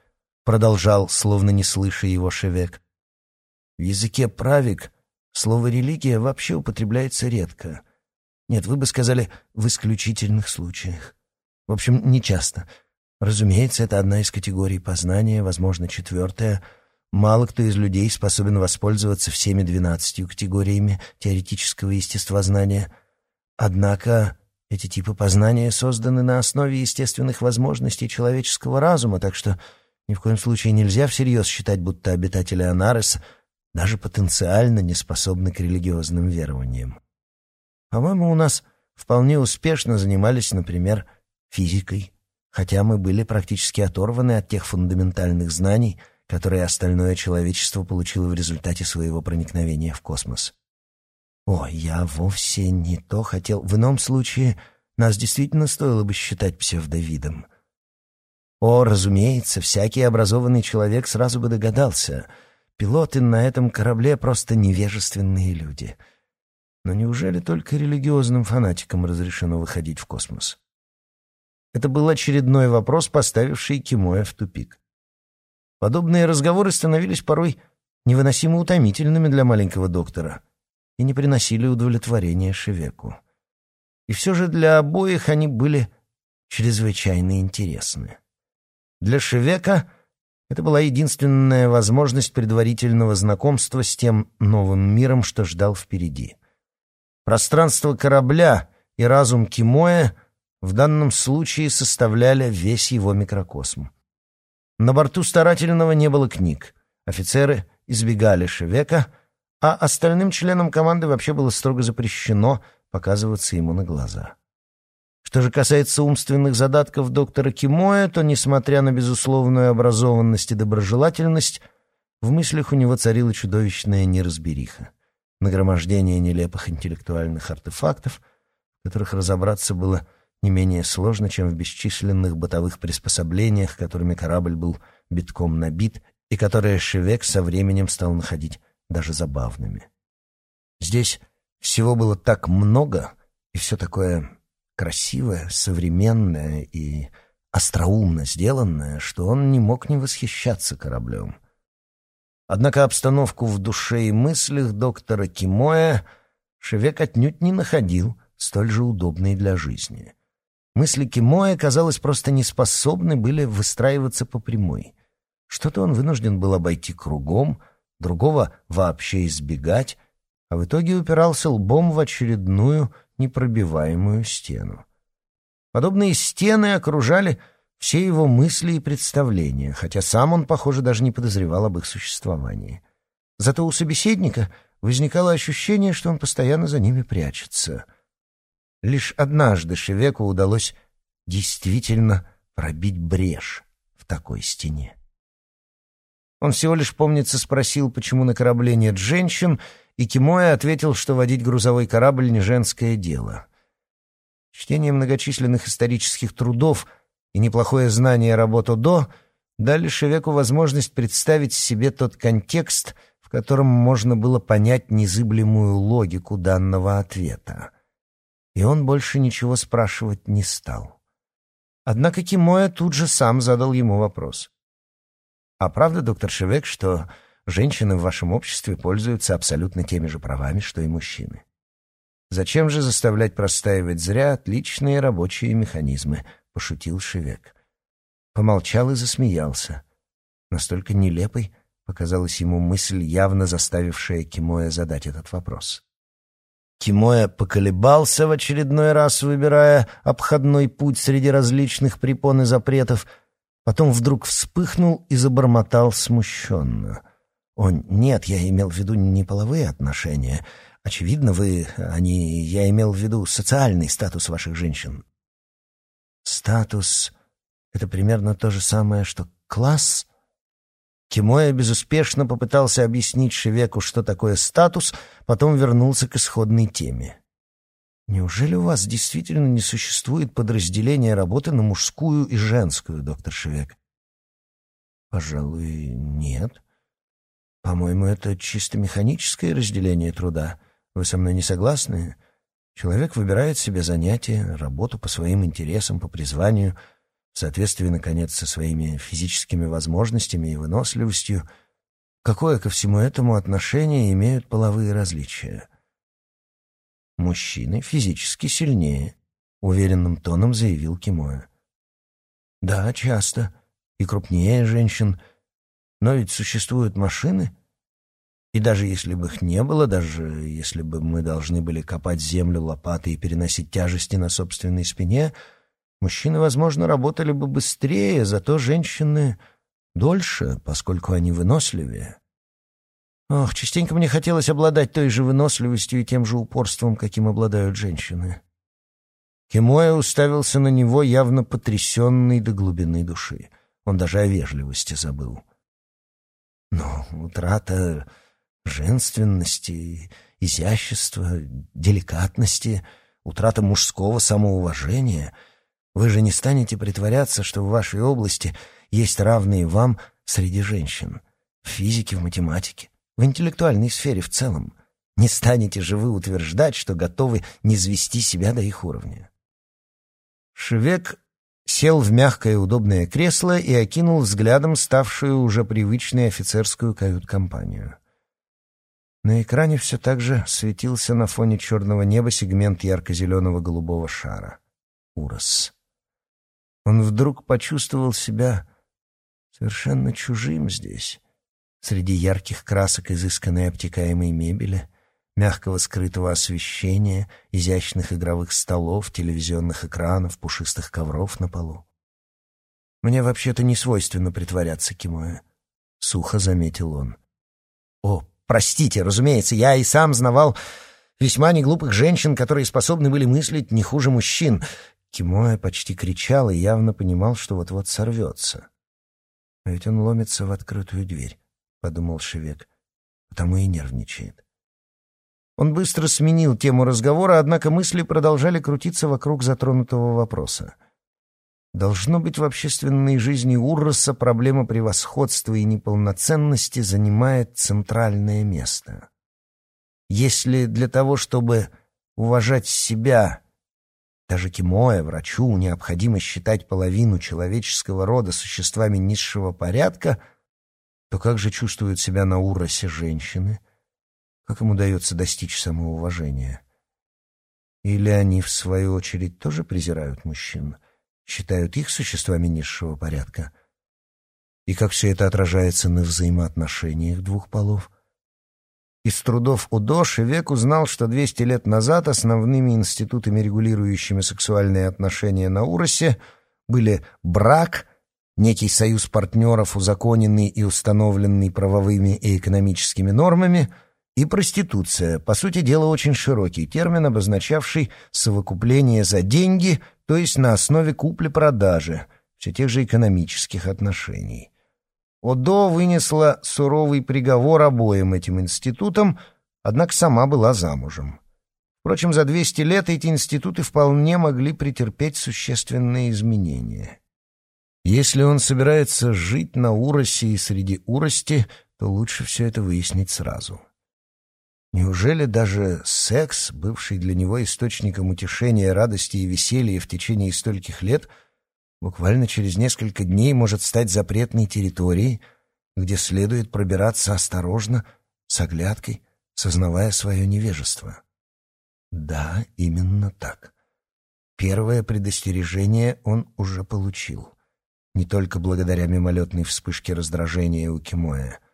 Продолжал, словно не слыша его Шевек. В языке правик слово «религия» вообще употребляется редко. Нет, вы бы сказали «в исключительных случаях». В общем, не часто. Разумеется, это одна из категорий познания, возможно, четвертая. Мало кто из людей способен воспользоваться всеми двенадцатью категориями теоретического естествознания — Однако эти типы познания созданы на основе естественных возможностей человеческого разума, так что ни в коем случае нельзя всерьез считать, будто обитатели Анарес даже потенциально не способны к религиозным верованиям. По-моему, у нас вполне успешно занимались, например, физикой, хотя мы были практически оторваны от тех фундаментальных знаний, которые остальное человечество получило в результате своего проникновения в космос. О, я вовсе не то хотел. В ином случае нас действительно стоило бы считать псевдовидом. О, разумеется, всякий образованный человек сразу бы догадался. Пилоты на этом корабле просто невежественные люди. Но неужели только религиозным фанатикам разрешено выходить в космос? Это был очередной вопрос, поставивший Кимоя в тупик. Подобные разговоры становились порой невыносимо утомительными для маленького доктора — и не приносили удовлетворения Шевеку. И все же для обоих они были чрезвычайно интересны. Для Шевека это была единственная возможность предварительного знакомства с тем новым миром, что ждал впереди. Пространство корабля и разум Кимоя в данном случае составляли весь его микрокосм. На борту старательного не было книг. Офицеры избегали Шевека — а остальным членам команды вообще было строго запрещено показываться ему на глаза. Что же касается умственных задатков доктора Кимоя, то, несмотря на безусловную образованность и доброжелательность, в мыслях у него царила чудовищная неразбериха, нагромождение нелепых интеллектуальных артефактов, в которых разобраться было не менее сложно, чем в бесчисленных бытовых приспособлениях, которыми корабль был битком набит и которые Шевек со временем стал находить даже забавными. Здесь всего было так много, и все такое красивое, современное и остроумно сделанное, что он не мог не восхищаться кораблем. Однако обстановку в душе и мыслях доктора Кимоя Шевек отнюдь не находил столь же удобной для жизни. Мысли Кимоя, казалось, просто не способны были выстраиваться по прямой. Что-то он вынужден был обойти кругом, другого вообще избегать, а в итоге упирался лбом в очередную непробиваемую стену. Подобные стены окружали все его мысли и представления, хотя сам он, похоже, даже не подозревал об их существовании. Зато у собеседника возникало ощущение, что он постоянно за ними прячется. Лишь однажды Шевеку удалось действительно пробить брешь в такой стене. Он всего лишь, помнится, спросил, почему на корабле нет женщин, и Кимоя ответил, что водить грузовой корабль — не женское дело. Чтение многочисленных исторических трудов и неплохое знание работы до дали Шевеку возможность представить себе тот контекст, в котором можно было понять незыблемую логику данного ответа. И он больше ничего спрашивать не стал. Однако Кимоя тут же сам задал ему вопрос. А правда, доктор Шевек, что женщины в вашем обществе пользуются абсолютно теми же правами, что и мужчины? Зачем же заставлять простаивать зря отличные рабочие механизмы? Пошутил Шевек. Помолчал и засмеялся. Настолько нелепой показалась ему мысль, явно заставившая Кимоя задать этот вопрос. Кимоя поколебался в очередной раз, выбирая обходной путь среди различных препон и запретов — Потом вдруг вспыхнул и забормотал смущенно. «О, нет, я имел в виду не половые отношения. Очевидно, вы... они... я имел в виду социальный статус ваших женщин». «Статус — это примерно то же самое, что класс?» Кимоя безуспешно попытался объяснить Шевеку, что такое статус, потом вернулся к исходной теме. Неужели у вас действительно не существует подразделения работы на мужскую и женскую, доктор Шевек? Пожалуй, нет. По-моему, это чисто механическое разделение труда. Вы со мной не согласны? Человек выбирает себе занятие, работу по своим интересам, по призванию, в соответствии, наконец, со своими физическими возможностями и выносливостью. Какое ко всему этому отношение имеют половые различия? Мужчины физически сильнее, уверенным тоном заявил Кимоя. Да, часто. И крупнее женщин. Но ведь существуют машины, и даже если бы их не было, даже если бы мы должны были копать землю лопатой и переносить тяжести на собственной спине, мужчины, возможно, работали бы быстрее, зато женщины дольше, поскольку они выносливее. Ох, частенько мне хотелось обладать той же выносливостью и тем же упорством, каким обладают женщины. Кимоя уставился на него, явно потрясенный до глубины души. Он даже о вежливости забыл. Но утрата женственности, изящества, деликатности, утрата мужского самоуважения. Вы же не станете притворяться, что в вашей области есть равные вам среди женщин. В физике, в математике, в интеллектуальной сфере в целом. Не станете же вы утверждать, что готовы не низвести себя до их уровня. Шевек сел в мягкое удобное кресло и окинул взглядом ставшую уже привычной офицерскую кают-компанию. На экране все так же светился на фоне черного неба сегмент ярко-зеленого голубого шара. Урос. Он вдруг почувствовал себя совершенно чужим здесь, среди ярких красок изысканной обтекаемой мебели, мягкого скрытого освещения, изящных игровых столов, телевизионных экранов, пушистых ковров на полу. «Мне вообще-то не свойственно притворяться, Кимоэ», — сухо заметил он. «О, Простите, разумеется, я и сам знавал весьма неглупых женщин, которые способны были мыслить не хуже мужчин. Кимоя почти кричал и явно понимал, что вот-вот сорвется. «А ведь он ломится в открытую дверь», — подумал Шевек, потому и нервничает. Он быстро сменил тему разговора, однако мысли продолжали крутиться вокруг затронутого вопроса — Должно быть, в общественной жизни Урроса проблема превосходства и неполноценности занимает центральное место. Если для того, чтобы уважать себя, даже Кимоя, врачу, необходимо считать половину человеческого рода существами низшего порядка, то как же чувствуют себя на Урросе женщины? Как им удается достичь самоуважения? Или они, в свою очередь, тоже презирают мужчин? — считают их существами низшего порядка. И как все это отражается на взаимоотношениях двух полов? Из трудов Удо Шевек узнал, что 200 лет назад основными институтами, регулирующими сексуальные отношения на Уросе, были брак, некий союз партнеров, узаконенный и установленный правовыми и экономическими нормами, и проституция, по сути дела очень широкий термин, обозначавший совокупление за деньги то есть на основе купли-продажи, все тех же экономических отношений. ОДО вынесла суровый приговор обоим этим институтам, однако сама была замужем. Впрочем, за 200 лет эти институты вполне могли претерпеть существенные изменения. Если он собирается жить на Уросе и среди Урости, то лучше все это выяснить сразу. Неужели даже секс, бывший для него источником утешения, радости и веселья в течение стольких лет, буквально через несколько дней может стать запретной территорией, где следует пробираться осторожно, с оглядкой, сознавая свое невежество? Да, именно так. Первое предостережение он уже получил. Не только благодаря мимолетной вспышке раздражения у Кимоя —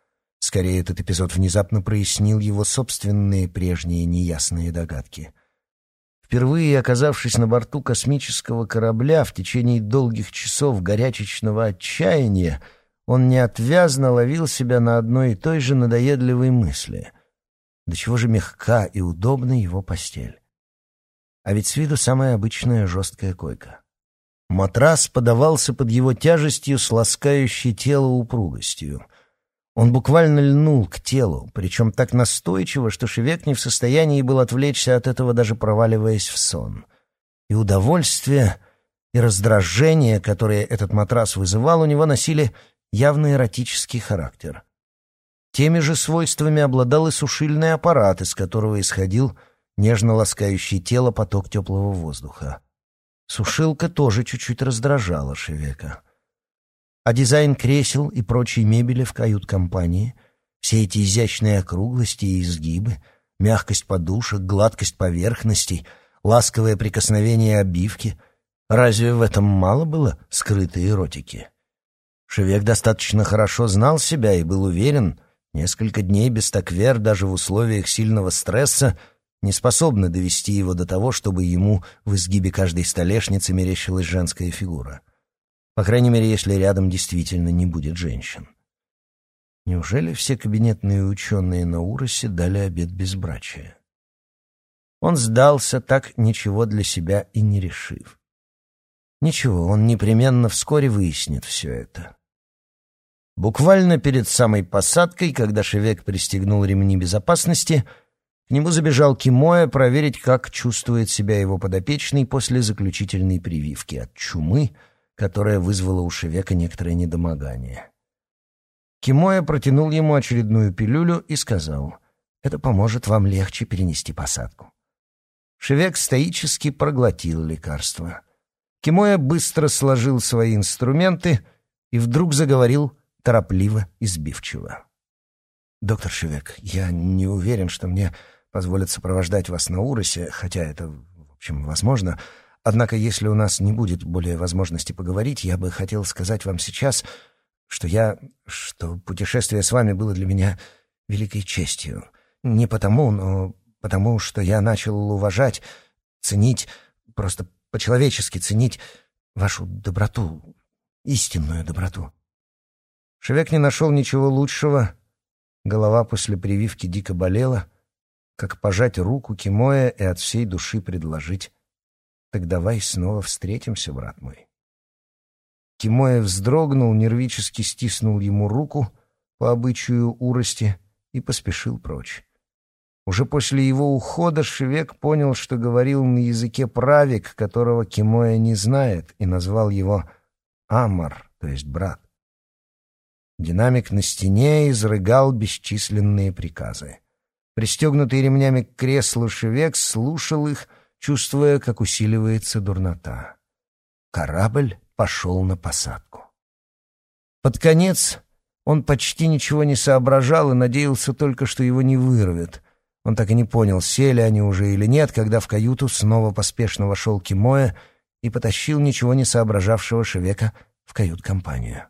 Скорее, этот эпизод внезапно прояснил его собственные прежние неясные догадки. Впервые оказавшись на борту космического корабля в течение долгих часов горячечного отчаяния, он неотвязно ловил себя на одной и той же надоедливой мысли. До чего же мягка и удобна его постель. А ведь с виду самая обычная жесткая койка. Матрас подавался под его тяжестью с ласкающей тело упругостью — он буквально льнул к телу, причем так настойчиво, что Шевек не в состоянии был отвлечься от этого, даже проваливаясь в сон. И удовольствие, и раздражение, которые этот матрас вызывал, у него носили явно эротический характер. Теми же свойствами обладал и сушильный аппарат, из которого исходил нежно ласкающий тело поток теплого воздуха. Сушилка тоже чуть-чуть раздражала Шевека. А дизайн кресел и прочей мебели в кают-компании, все эти изящные округлости и изгибы, мягкость подушек, гладкость поверхностей, ласковое прикосновение обивки — разве в этом мало было скрытой эротики? Шевек достаточно хорошо знал себя и был уверен, несколько дней без таквер даже в условиях сильного стресса не способны довести его до того, чтобы ему в изгибе каждой столешницы мерещилась женская фигура. По крайней мере, если рядом действительно не будет женщин. Неужели все кабинетные ученые на Уросе дали обед безбрачия? Он сдался, так ничего для себя и не решив. Ничего, он непременно вскоре выяснит все это. Буквально перед самой посадкой, когда Шевек пристегнул ремни безопасности, к нему забежал Кимоя проверить, как чувствует себя его подопечный после заключительной прививки от чумы, которая вызвала у Шевека некоторое недомогание. Кимоя протянул ему очередную пилюлю и сказал, «Это поможет вам легче перенести посадку». Шевек стоически проглотил лекарство. Кимоя быстро сложил свои инструменты и вдруг заговорил торопливо и сбивчиво. «Доктор Шевек, я не уверен, что мне позволят сопровождать вас на Уросе, хотя это, в общем, возможно. Однако, если у нас не будет более возможности поговорить, я бы хотел сказать вам сейчас, что я... что путешествие с вами было для меня великой честью. Не потому, но потому, что я начал уважать, ценить, просто по-человечески ценить вашу доброту, истинную доброту. Шевек не нашел ничего лучшего. Голова после прививки дико болела, как пожать руку Кимоя и от всей души предложить «Так давай снова встретимся, брат мой». Кимоя вздрогнул, нервически стиснул ему руку по обычаю урости и поспешил прочь. Уже после его ухода Шевек понял, что говорил на языке правик, которого Кимоя не знает, и назвал его Амар, то есть брат. Динамик на стене изрыгал бесчисленные приказы. Пристегнутый ремнями к креслу Шевек слушал их, чувствуя, как усиливается дурнота. Корабль пошел на посадку. Под конец он почти ничего не соображал и надеялся только, что его не вырвет. Он так и не понял, сели они уже или нет, когда в каюту снова поспешно вошел Кимоя и потащил ничего не соображавшего Шевека в кают-компанию.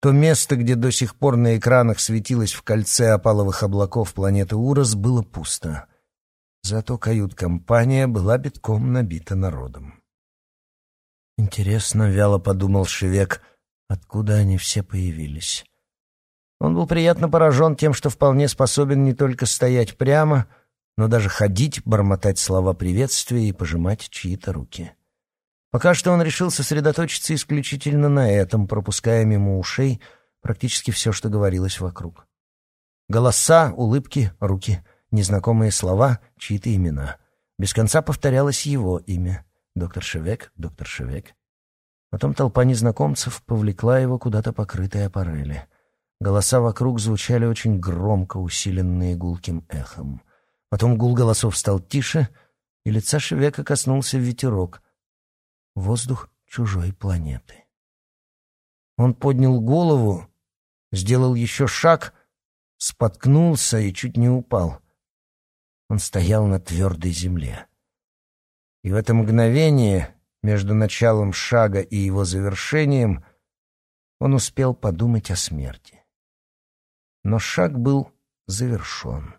То место, где до сих пор на экранах светилось в кольце опаловых облаков планеты Урос, было пусто. Зато кают-компания была битком набита народом. Интересно, вяло подумал Шевек, откуда они все появились. Он был приятно поражен тем, что вполне способен не только стоять прямо, но даже ходить, бормотать слова приветствия и пожимать чьи-то руки. Пока что он решил сосредоточиться исключительно на этом, пропуская мимо ушей практически все, что говорилось вокруг. Голоса, улыбки, руки, незнакомые слова, чьи-то имена. Без конца повторялось его имя. Доктор Шевек, доктор Шевек. Потом толпа незнакомцев повлекла его куда-то покрытой аппарели. Голоса вокруг звучали очень громко, усиленные гулким эхом. Потом гул голосов стал тише, и лица Шевека коснулся ветерок — воздух чужой планеты. Он поднял голову, сделал еще шаг, споткнулся и чуть не упал. Он стоял на твердой земле. И в это мгновение, между началом шага и его завершением, он успел подумать о смерти. Но шаг был завершен.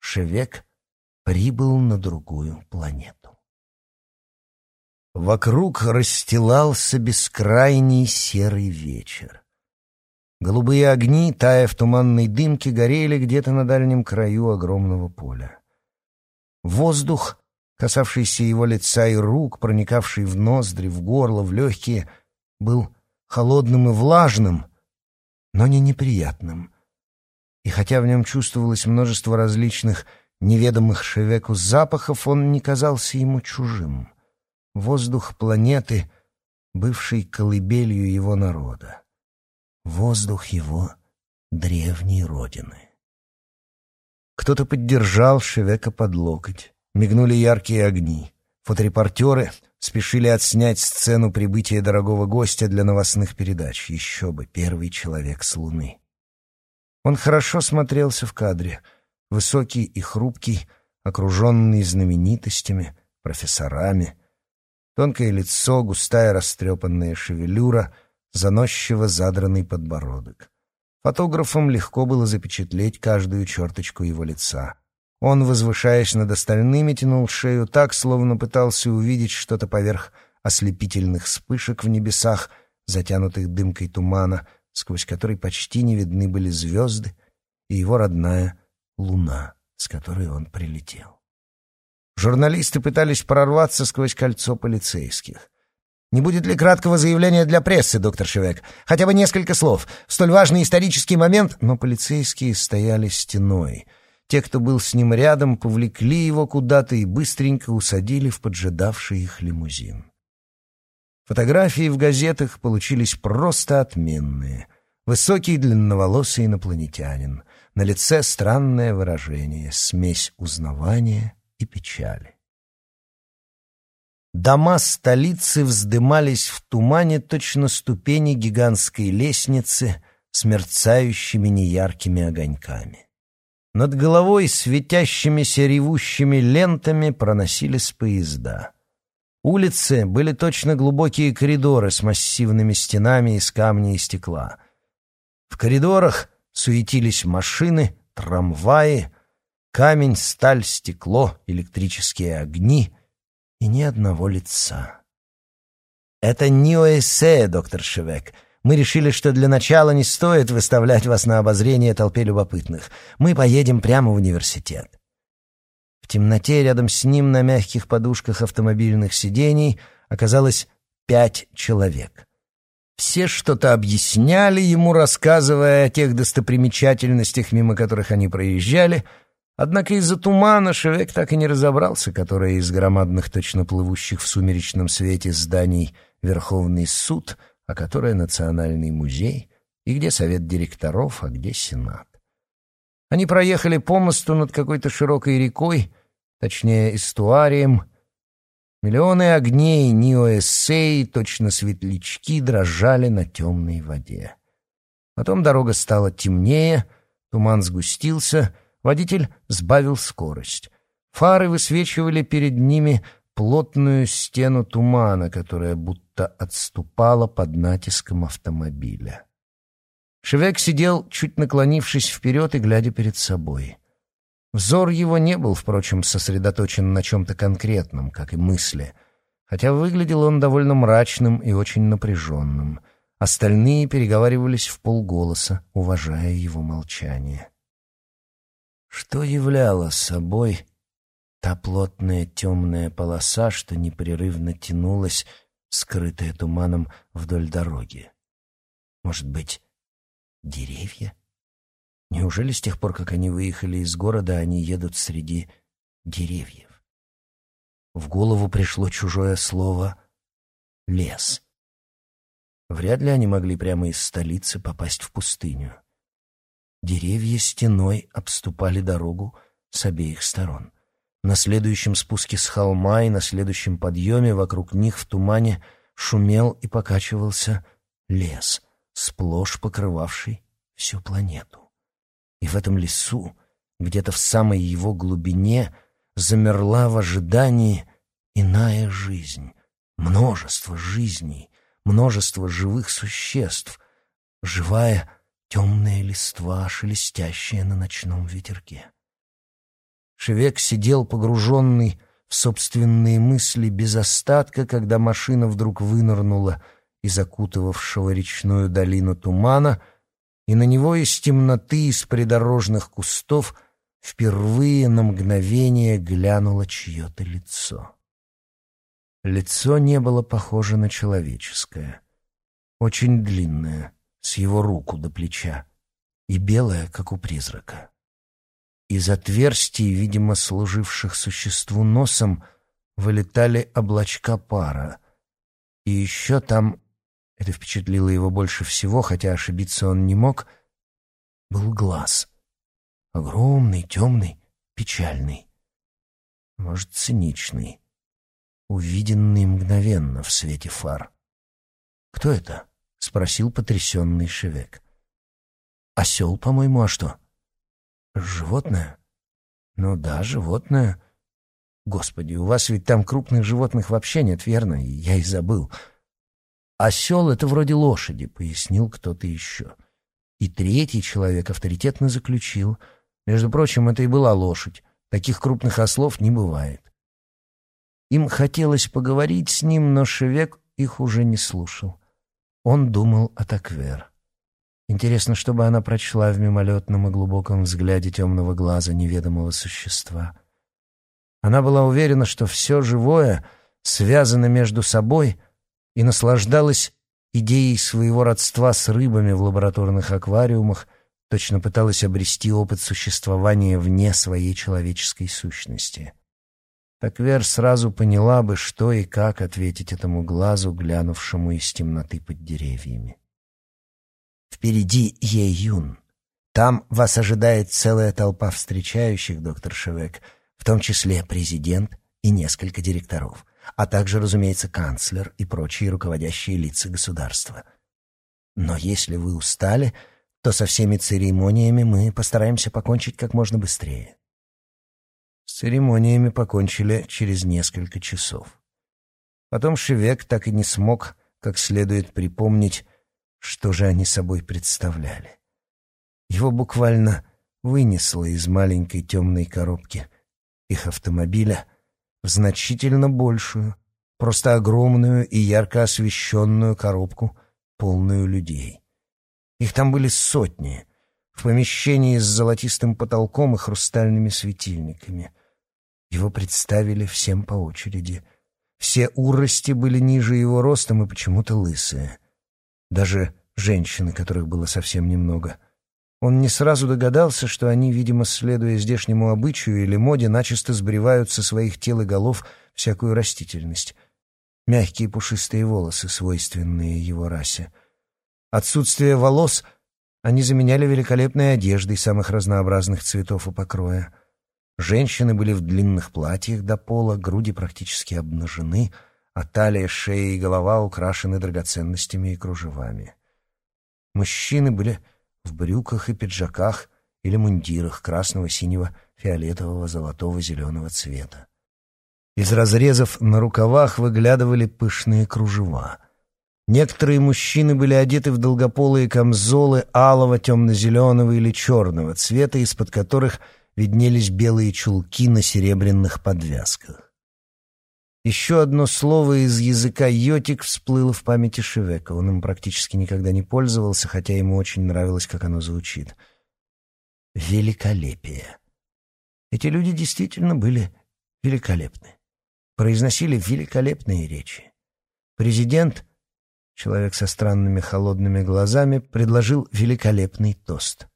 Шевек прибыл на другую планету. Вокруг расстилался бескрайний серый вечер. Голубые огни, тая в туманной дымке, горели где-то на дальнем краю огромного поля. Воздух, касавшийся его лица и рук, проникавший в ноздри, в горло, в легкие, был холодным и влажным, но не неприятным. И хотя в нем чувствовалось множество различных неведомых Шевеку запахов, он не казался ему чужим воздух планеты, бывшей колыбелью его народа, воздух его древней родины. Кто-то поддержал Шевека под локоть. Мигнули яркие огни. Фоторепортеры спешили отснять сцену прибытия дорогого гостя для новостных передач. Еще бы, первый человек с Луны. Он хорошо смотрелся в кадре. Высокий и хрупкий, окруженный знаменитостями, профессорами. Тонкое лицо, густая растрепанная шевелюра, заносчиво задранный подбородок. Фотографам легко было запечатлеть каждую черточку его лица. Он, возвышаясь над остальными, тянул шею так, словно пытался увидеть что-то поверх ослепительных вспышек в небесах, затянутых дымкой тумана, сквозь который почти не видны были звезды и его родная луна, с которой он прилетел. Журналисты пытались прорваться сквозь кольцо полицейских. «Не будет ли краткого заявления для прессы, доктор Шевек? Хотя бы несколько слов. Столь важный исторический момент...» Но полицейские стояли стеной — те, кто был с ним рядом, повлекли его куда-то и быстренько усадили в поджидавший их лимузин. Фотографии в газетах получились просто отменные. Высокий длинноволосый инопланетянин. На лице странное выражение, смесь узнавания и печали. Дома столицы вздымались в тумане точно ступени гигантской лестницы с мерцающими неяркими огоньками. Над головой светящимися ревущими лентами проносились поезда. Улицы были точно глубокие коридоры с массивными стенами из камня и стекла. В коридорах суетились машины, трамваи, камень, сталь, стекло, электрические огни и ни одного лица. «Это не ОСЭ, доктор Шевек», мы решили, что для начала не стоит выставлять вас на обозрение толпе любопытных. Мы поедем прямо в университет». В темноте рядом с ним на мягких подушках автомобильных сидений оказалось пять человек. Все что-то объясняли ему, рассказывая о тех достопримечательностях, мимо которых они проезжали, однако из-за тумана Шевек так и не разобрался, которое из громадных, точно плывущих в сумеречном свете зданий Верховный суд — а которая Национальный музей, и где совет директоров, а где сенат. Они проехали по мосту над какой-то широкой рекой, точнее, эстуарием. Миллионы огней Нио-Эссей, точно светлячки, дрожали на темной воде. Потом дорога стала темнее, туман сгустился, водитель сбавил скорость. Фары высвечивали перед ними плотную стену тумана, которая будто отступала под натиском автомобиля. Шевек сидел, чуть наклонившись вперед и глядя перед собой. Взор его не был, впрочем, сосредоточен на чем-то конкретном, как и мысли, хотя выглядел он довольно мрачным и очень напряженным. Остальные переговаривались в полголоса, уважая его молчание. Что являло собой Та плотная темная полоса, что непрерывно тянулась, скрытая туманом вдоль дороги. Может быть, деревья? Неужели с тех пор, как они выехали из города, они едут среди деревьев? В голову пришло чужое слово «лес». Вряд ли они могли прямо из столицы попасть в пустыню. Деревья стеной обступали дорогу с обеих сторон. На следующем спуске с холма и на следующем подъеме вокруг них в тумане шумел и покачивался лес, сплошь покрывавший всю планету. И в этом лесу, где-то в самой его глубине, замерла в ожидании иная жизнь, множество жизней, множество живых существ, живая темная листва, шелестящая на ночном ветерке. Шевек сидел погруженный в собственные мысли без остатка, когда машина вдруг вынырнула из окутывавшего речную долину тумана, и на него из темноты, из придорожных кустов впервые на мгновение глянуло чье-то лицо. Лицо не было похоже на человеческое, очень длинное, с его руку до плеча, и белое, как у призрака. Из отверстий, видимо, служивших существу носом, вылетали облачка пара. И еще там, это впечатлило его больше всего, хотя ошибиться он не мог, был глаз. Огромный, темный, печальный. Может, циничный. Увиденный мгновенно в свете фар. «Кто это?» — спросил потрясенный Шевек. «Осел, по-моему, а что?» «Животное?» «Ну да, животное. Господи, у вас ведь там крупных животных вообще нет, верно? Я и забыл». «Осел — это вроде лошади», — пояснил кто-то еще. И третий человек авторитетно заключил. Между прочим, это и была лошадь. Таких крупных ослов не бывает. Им хотелось поговорить с ним, но Шевек их уже не слушал. Он думал о Таквер. Интересно, чтобы она прочла в мимолетном и глубоком взгляде темного глаза неведомого существа. Она была уверена, что все живое связано между собой и наслаждалась идеей своего родства с рыбами в лабораторных аквариумах, точно пыталась обрести опыт существования вне своей человеческой сущности. Так Вер сразу поняла бы, что и как ответить этому глазу, глянувшему из темноты под деревьями. «Впереди Е-Юн. Там вас ожидает целая толпа встречающих, доктор Шевек, в том числе президент и несколько директоров а также, разумеется, канцлер и прочие руководящие лица государства. Но если вы устали, то со всеми церемониями мы постараемся покончить как можно быстрее. Церемониями покончили через несколько часов. Потом Шевек так и не смог как следует припомнить, что же они собой представляли. Его буквально вынесло из маленькой темной коробки их автомобиля — в значительно большую, просто огромную и ярко освещенную коробку, полную людей. Их там были сотни, в помещении с золотистым потолком и хрустальными светильниками. Его представили всем по очереди. Все урости были ниже его ростом и почему-то лысые. Даже женщины, которых было совсем немного — он не сразу догадался, что они, видимо, следуя здешнему обычаю или моде, начисто сбривают со своих тел и голов всякую растительность. Мягкие пушистые волосы, свойственные его расе. Отсутствие волос они заменяли великолепной одеждой самых разнообразных цветов и покроя. Женщины были в длинных платьях до пола, груди практически обнажены, а талия, шея и голова украшены драгоценностями и кружевами. Мужчины были в брюках и пиджаках или мундирах красного, синего, фиолетового, золотого, зеленого цвета. Из разрезов на рукавах выглядывали пышные кружева. Некоторые мужчины были одеты в долгополые камзолы алого, темно-зеленого или черного цвета, из-под которых виднелись белые чулки на серебряных подвязках. Еще одно слово из языка йотик всплыло в памяти Шевека. Он им практически никогда не пользовался, хотя ему очень нравилось, как оно звучит. Великолепие. Эти люди действительно были великолепны. Произносили великолепные речи. Президент, человек со странными холодными глазами, предложил великолепный тост.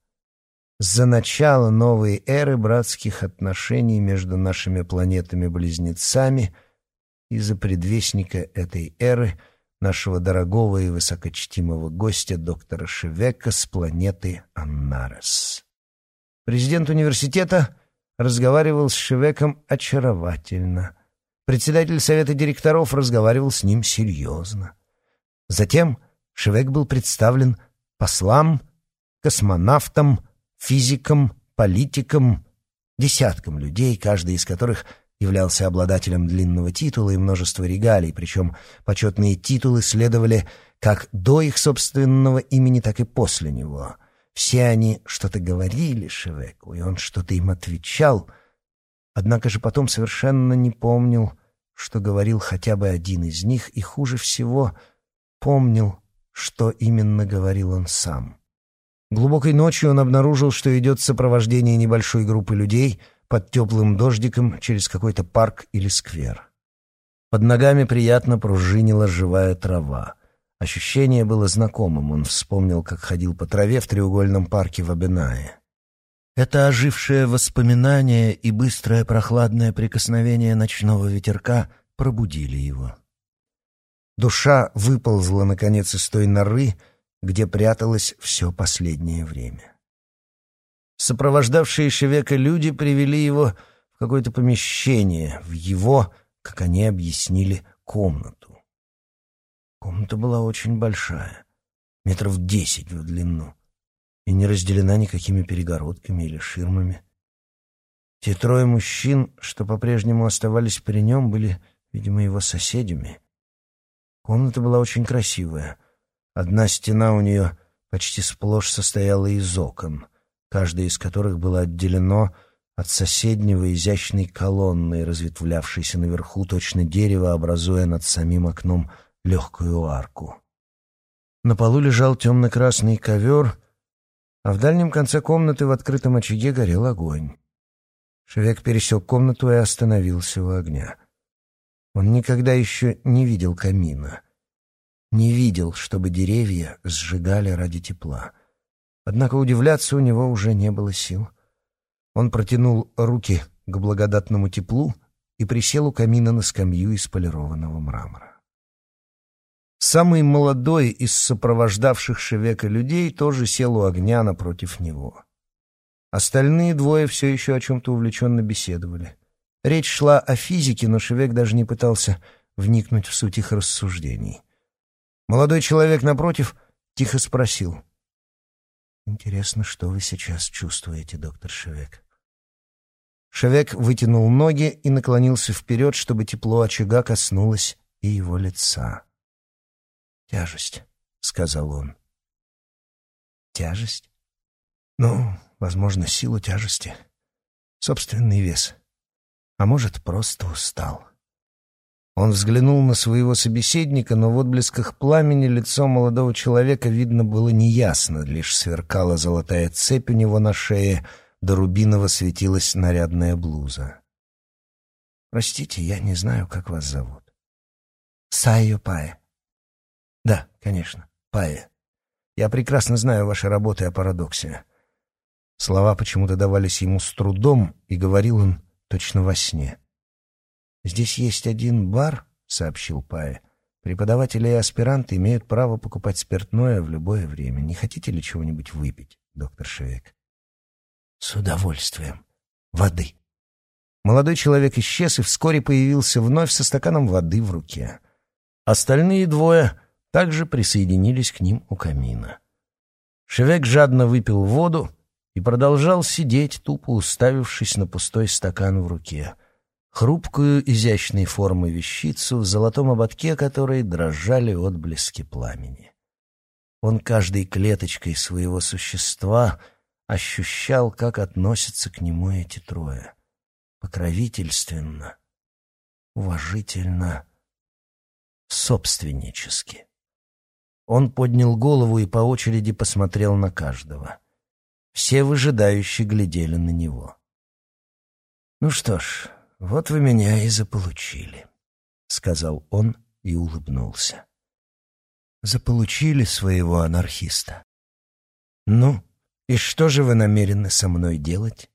За начало новой эры братских отношений между нашими планетами-близнецами — из-за предвестника этой эры, нашего дорогого и высокочтимого гостя доктора Шевека с планеты Аннарес. Президент университета разговаривал с Шевеком очаровательно. Председатель совета директоров разговаривал с ним серьезно. Затем Шевек был представлен послам, космонавтам, физикам, политикам, десяткам людей, каждый из которых — являлся обладателем длинного титула и множества регалий, причем почетные титулы следовали как до их собственного имени, так и после него. Все они что-то говорили Шевеку, и он что-то им отвечал, однако же потом совершенно не помнил, что говорил хотя бы один из них, и хуже всего помнил, что именно говорил он сам. Глубокой ночью он обнаружил, что идет сопровождение небольшой группы людей — под теплым дождиком через какой-то парк или сквер. Под ногами приятно пружинила живая трава. Ощущение было знакомым, он вспомнил, как ходил по траве в треугольном парке в Абенае. Это ожившее воспоминание и быстрое прохладное прикосновение ночного ветерка пробудили его. Душа выползла, наконец, из той норы, где пряталось все последнее время. Сопровождавшие Шевека люди привели его в какое-то помещение, в его, как они объяснили, комнату. Комната была очень большая, метров десять в длину, и не разделена никакими перегородками или ширмами. Те трое мужчин, что по-прежнему оставались при нем, были, видимо, его соседями. Комната была очень красивая. Одна стена у нее почти сплошь состояла из окон, каждое из которых было отделено от соседнего изящной колонны, разветвлявшейся наверху точно дерево, образуя над самим окном легкую арку. На полу лежал темно-красный ковер, а в дальнем конце комнаты в открытом очаге горел огонь. Шевек пересек комнату и остановился у огня. Он никогда еще не видел камина. Не видел, чтобы деревья сжигали ради тепла. Однако удивляться у него уже не было сил. Он протянул руки к благодатному теплу и присел у камина на скамью из полированного мрамора. Самый молодой из сопровождавших Шевека людей тоже сел у огня напротив него. Остальные двое все еще о чем-то увлеченно беседовали. Речь шла о физике, но Шевек даже не пытался вникнуть в суть их рассуждений. Молодой человек, напротив, тихо спросил. «Интересно, что вы сейчас чувствуете, доктор Шевек?» Шевек вытянул ноги и наклонился вперед, чтобы тепло очага коснулось и его лица. «Тяжесть», — сказал он. «Тяжесть? Ну, возможно, силу тяжести. Собственный вес. А может, просто устал. Он взглянул на своего собеседника, но в отблесках пламени лицо молодого человека видно было неясно, лишь сверкала золотая цепь у него на шее, до рубиново светилась нарядная блуза. «Простите, я не знаю, как вас зовут». «Сайо Пае». «Да, конечно, Пае. Я прекрасно знаю ваши работы о парадоксе. Слова почему-то давались ему с трудом, и говорил он точно во сне. «Здесь есть один бар», — сообщил Пая. «Преподаватели и аспиранты имеют право покупать спиртное в любое время. Не хотите ли чего-нибудь выпить, доктор Шевек?» «С удовольствием. Воды». Молодой человек исчез и вскоре появился вновь со стаканом воды в руке. Остальные двое также присоединились к ним у камина. Шевек жадно выпил воду, и продолжал сидеть, тупо уставившись на пустой стакан в руке. Хрупкую, изящной формы вещицу, в золотом ободке которой дрожали отблески пламени. Он каждой клеточкой своего существа ощущал, как относятся к нему эти трое. Покровительственно, уважительно, собственнически. Он поднял голову и по очереди посмотрел на каждого. Все выжидающе глядели на него. «Ну что ж, вот вы меня и заполучили», — сказал он и улыбнулся. «Заполучили своего анархиста. Ну, и что же вы намерены со мной делать?»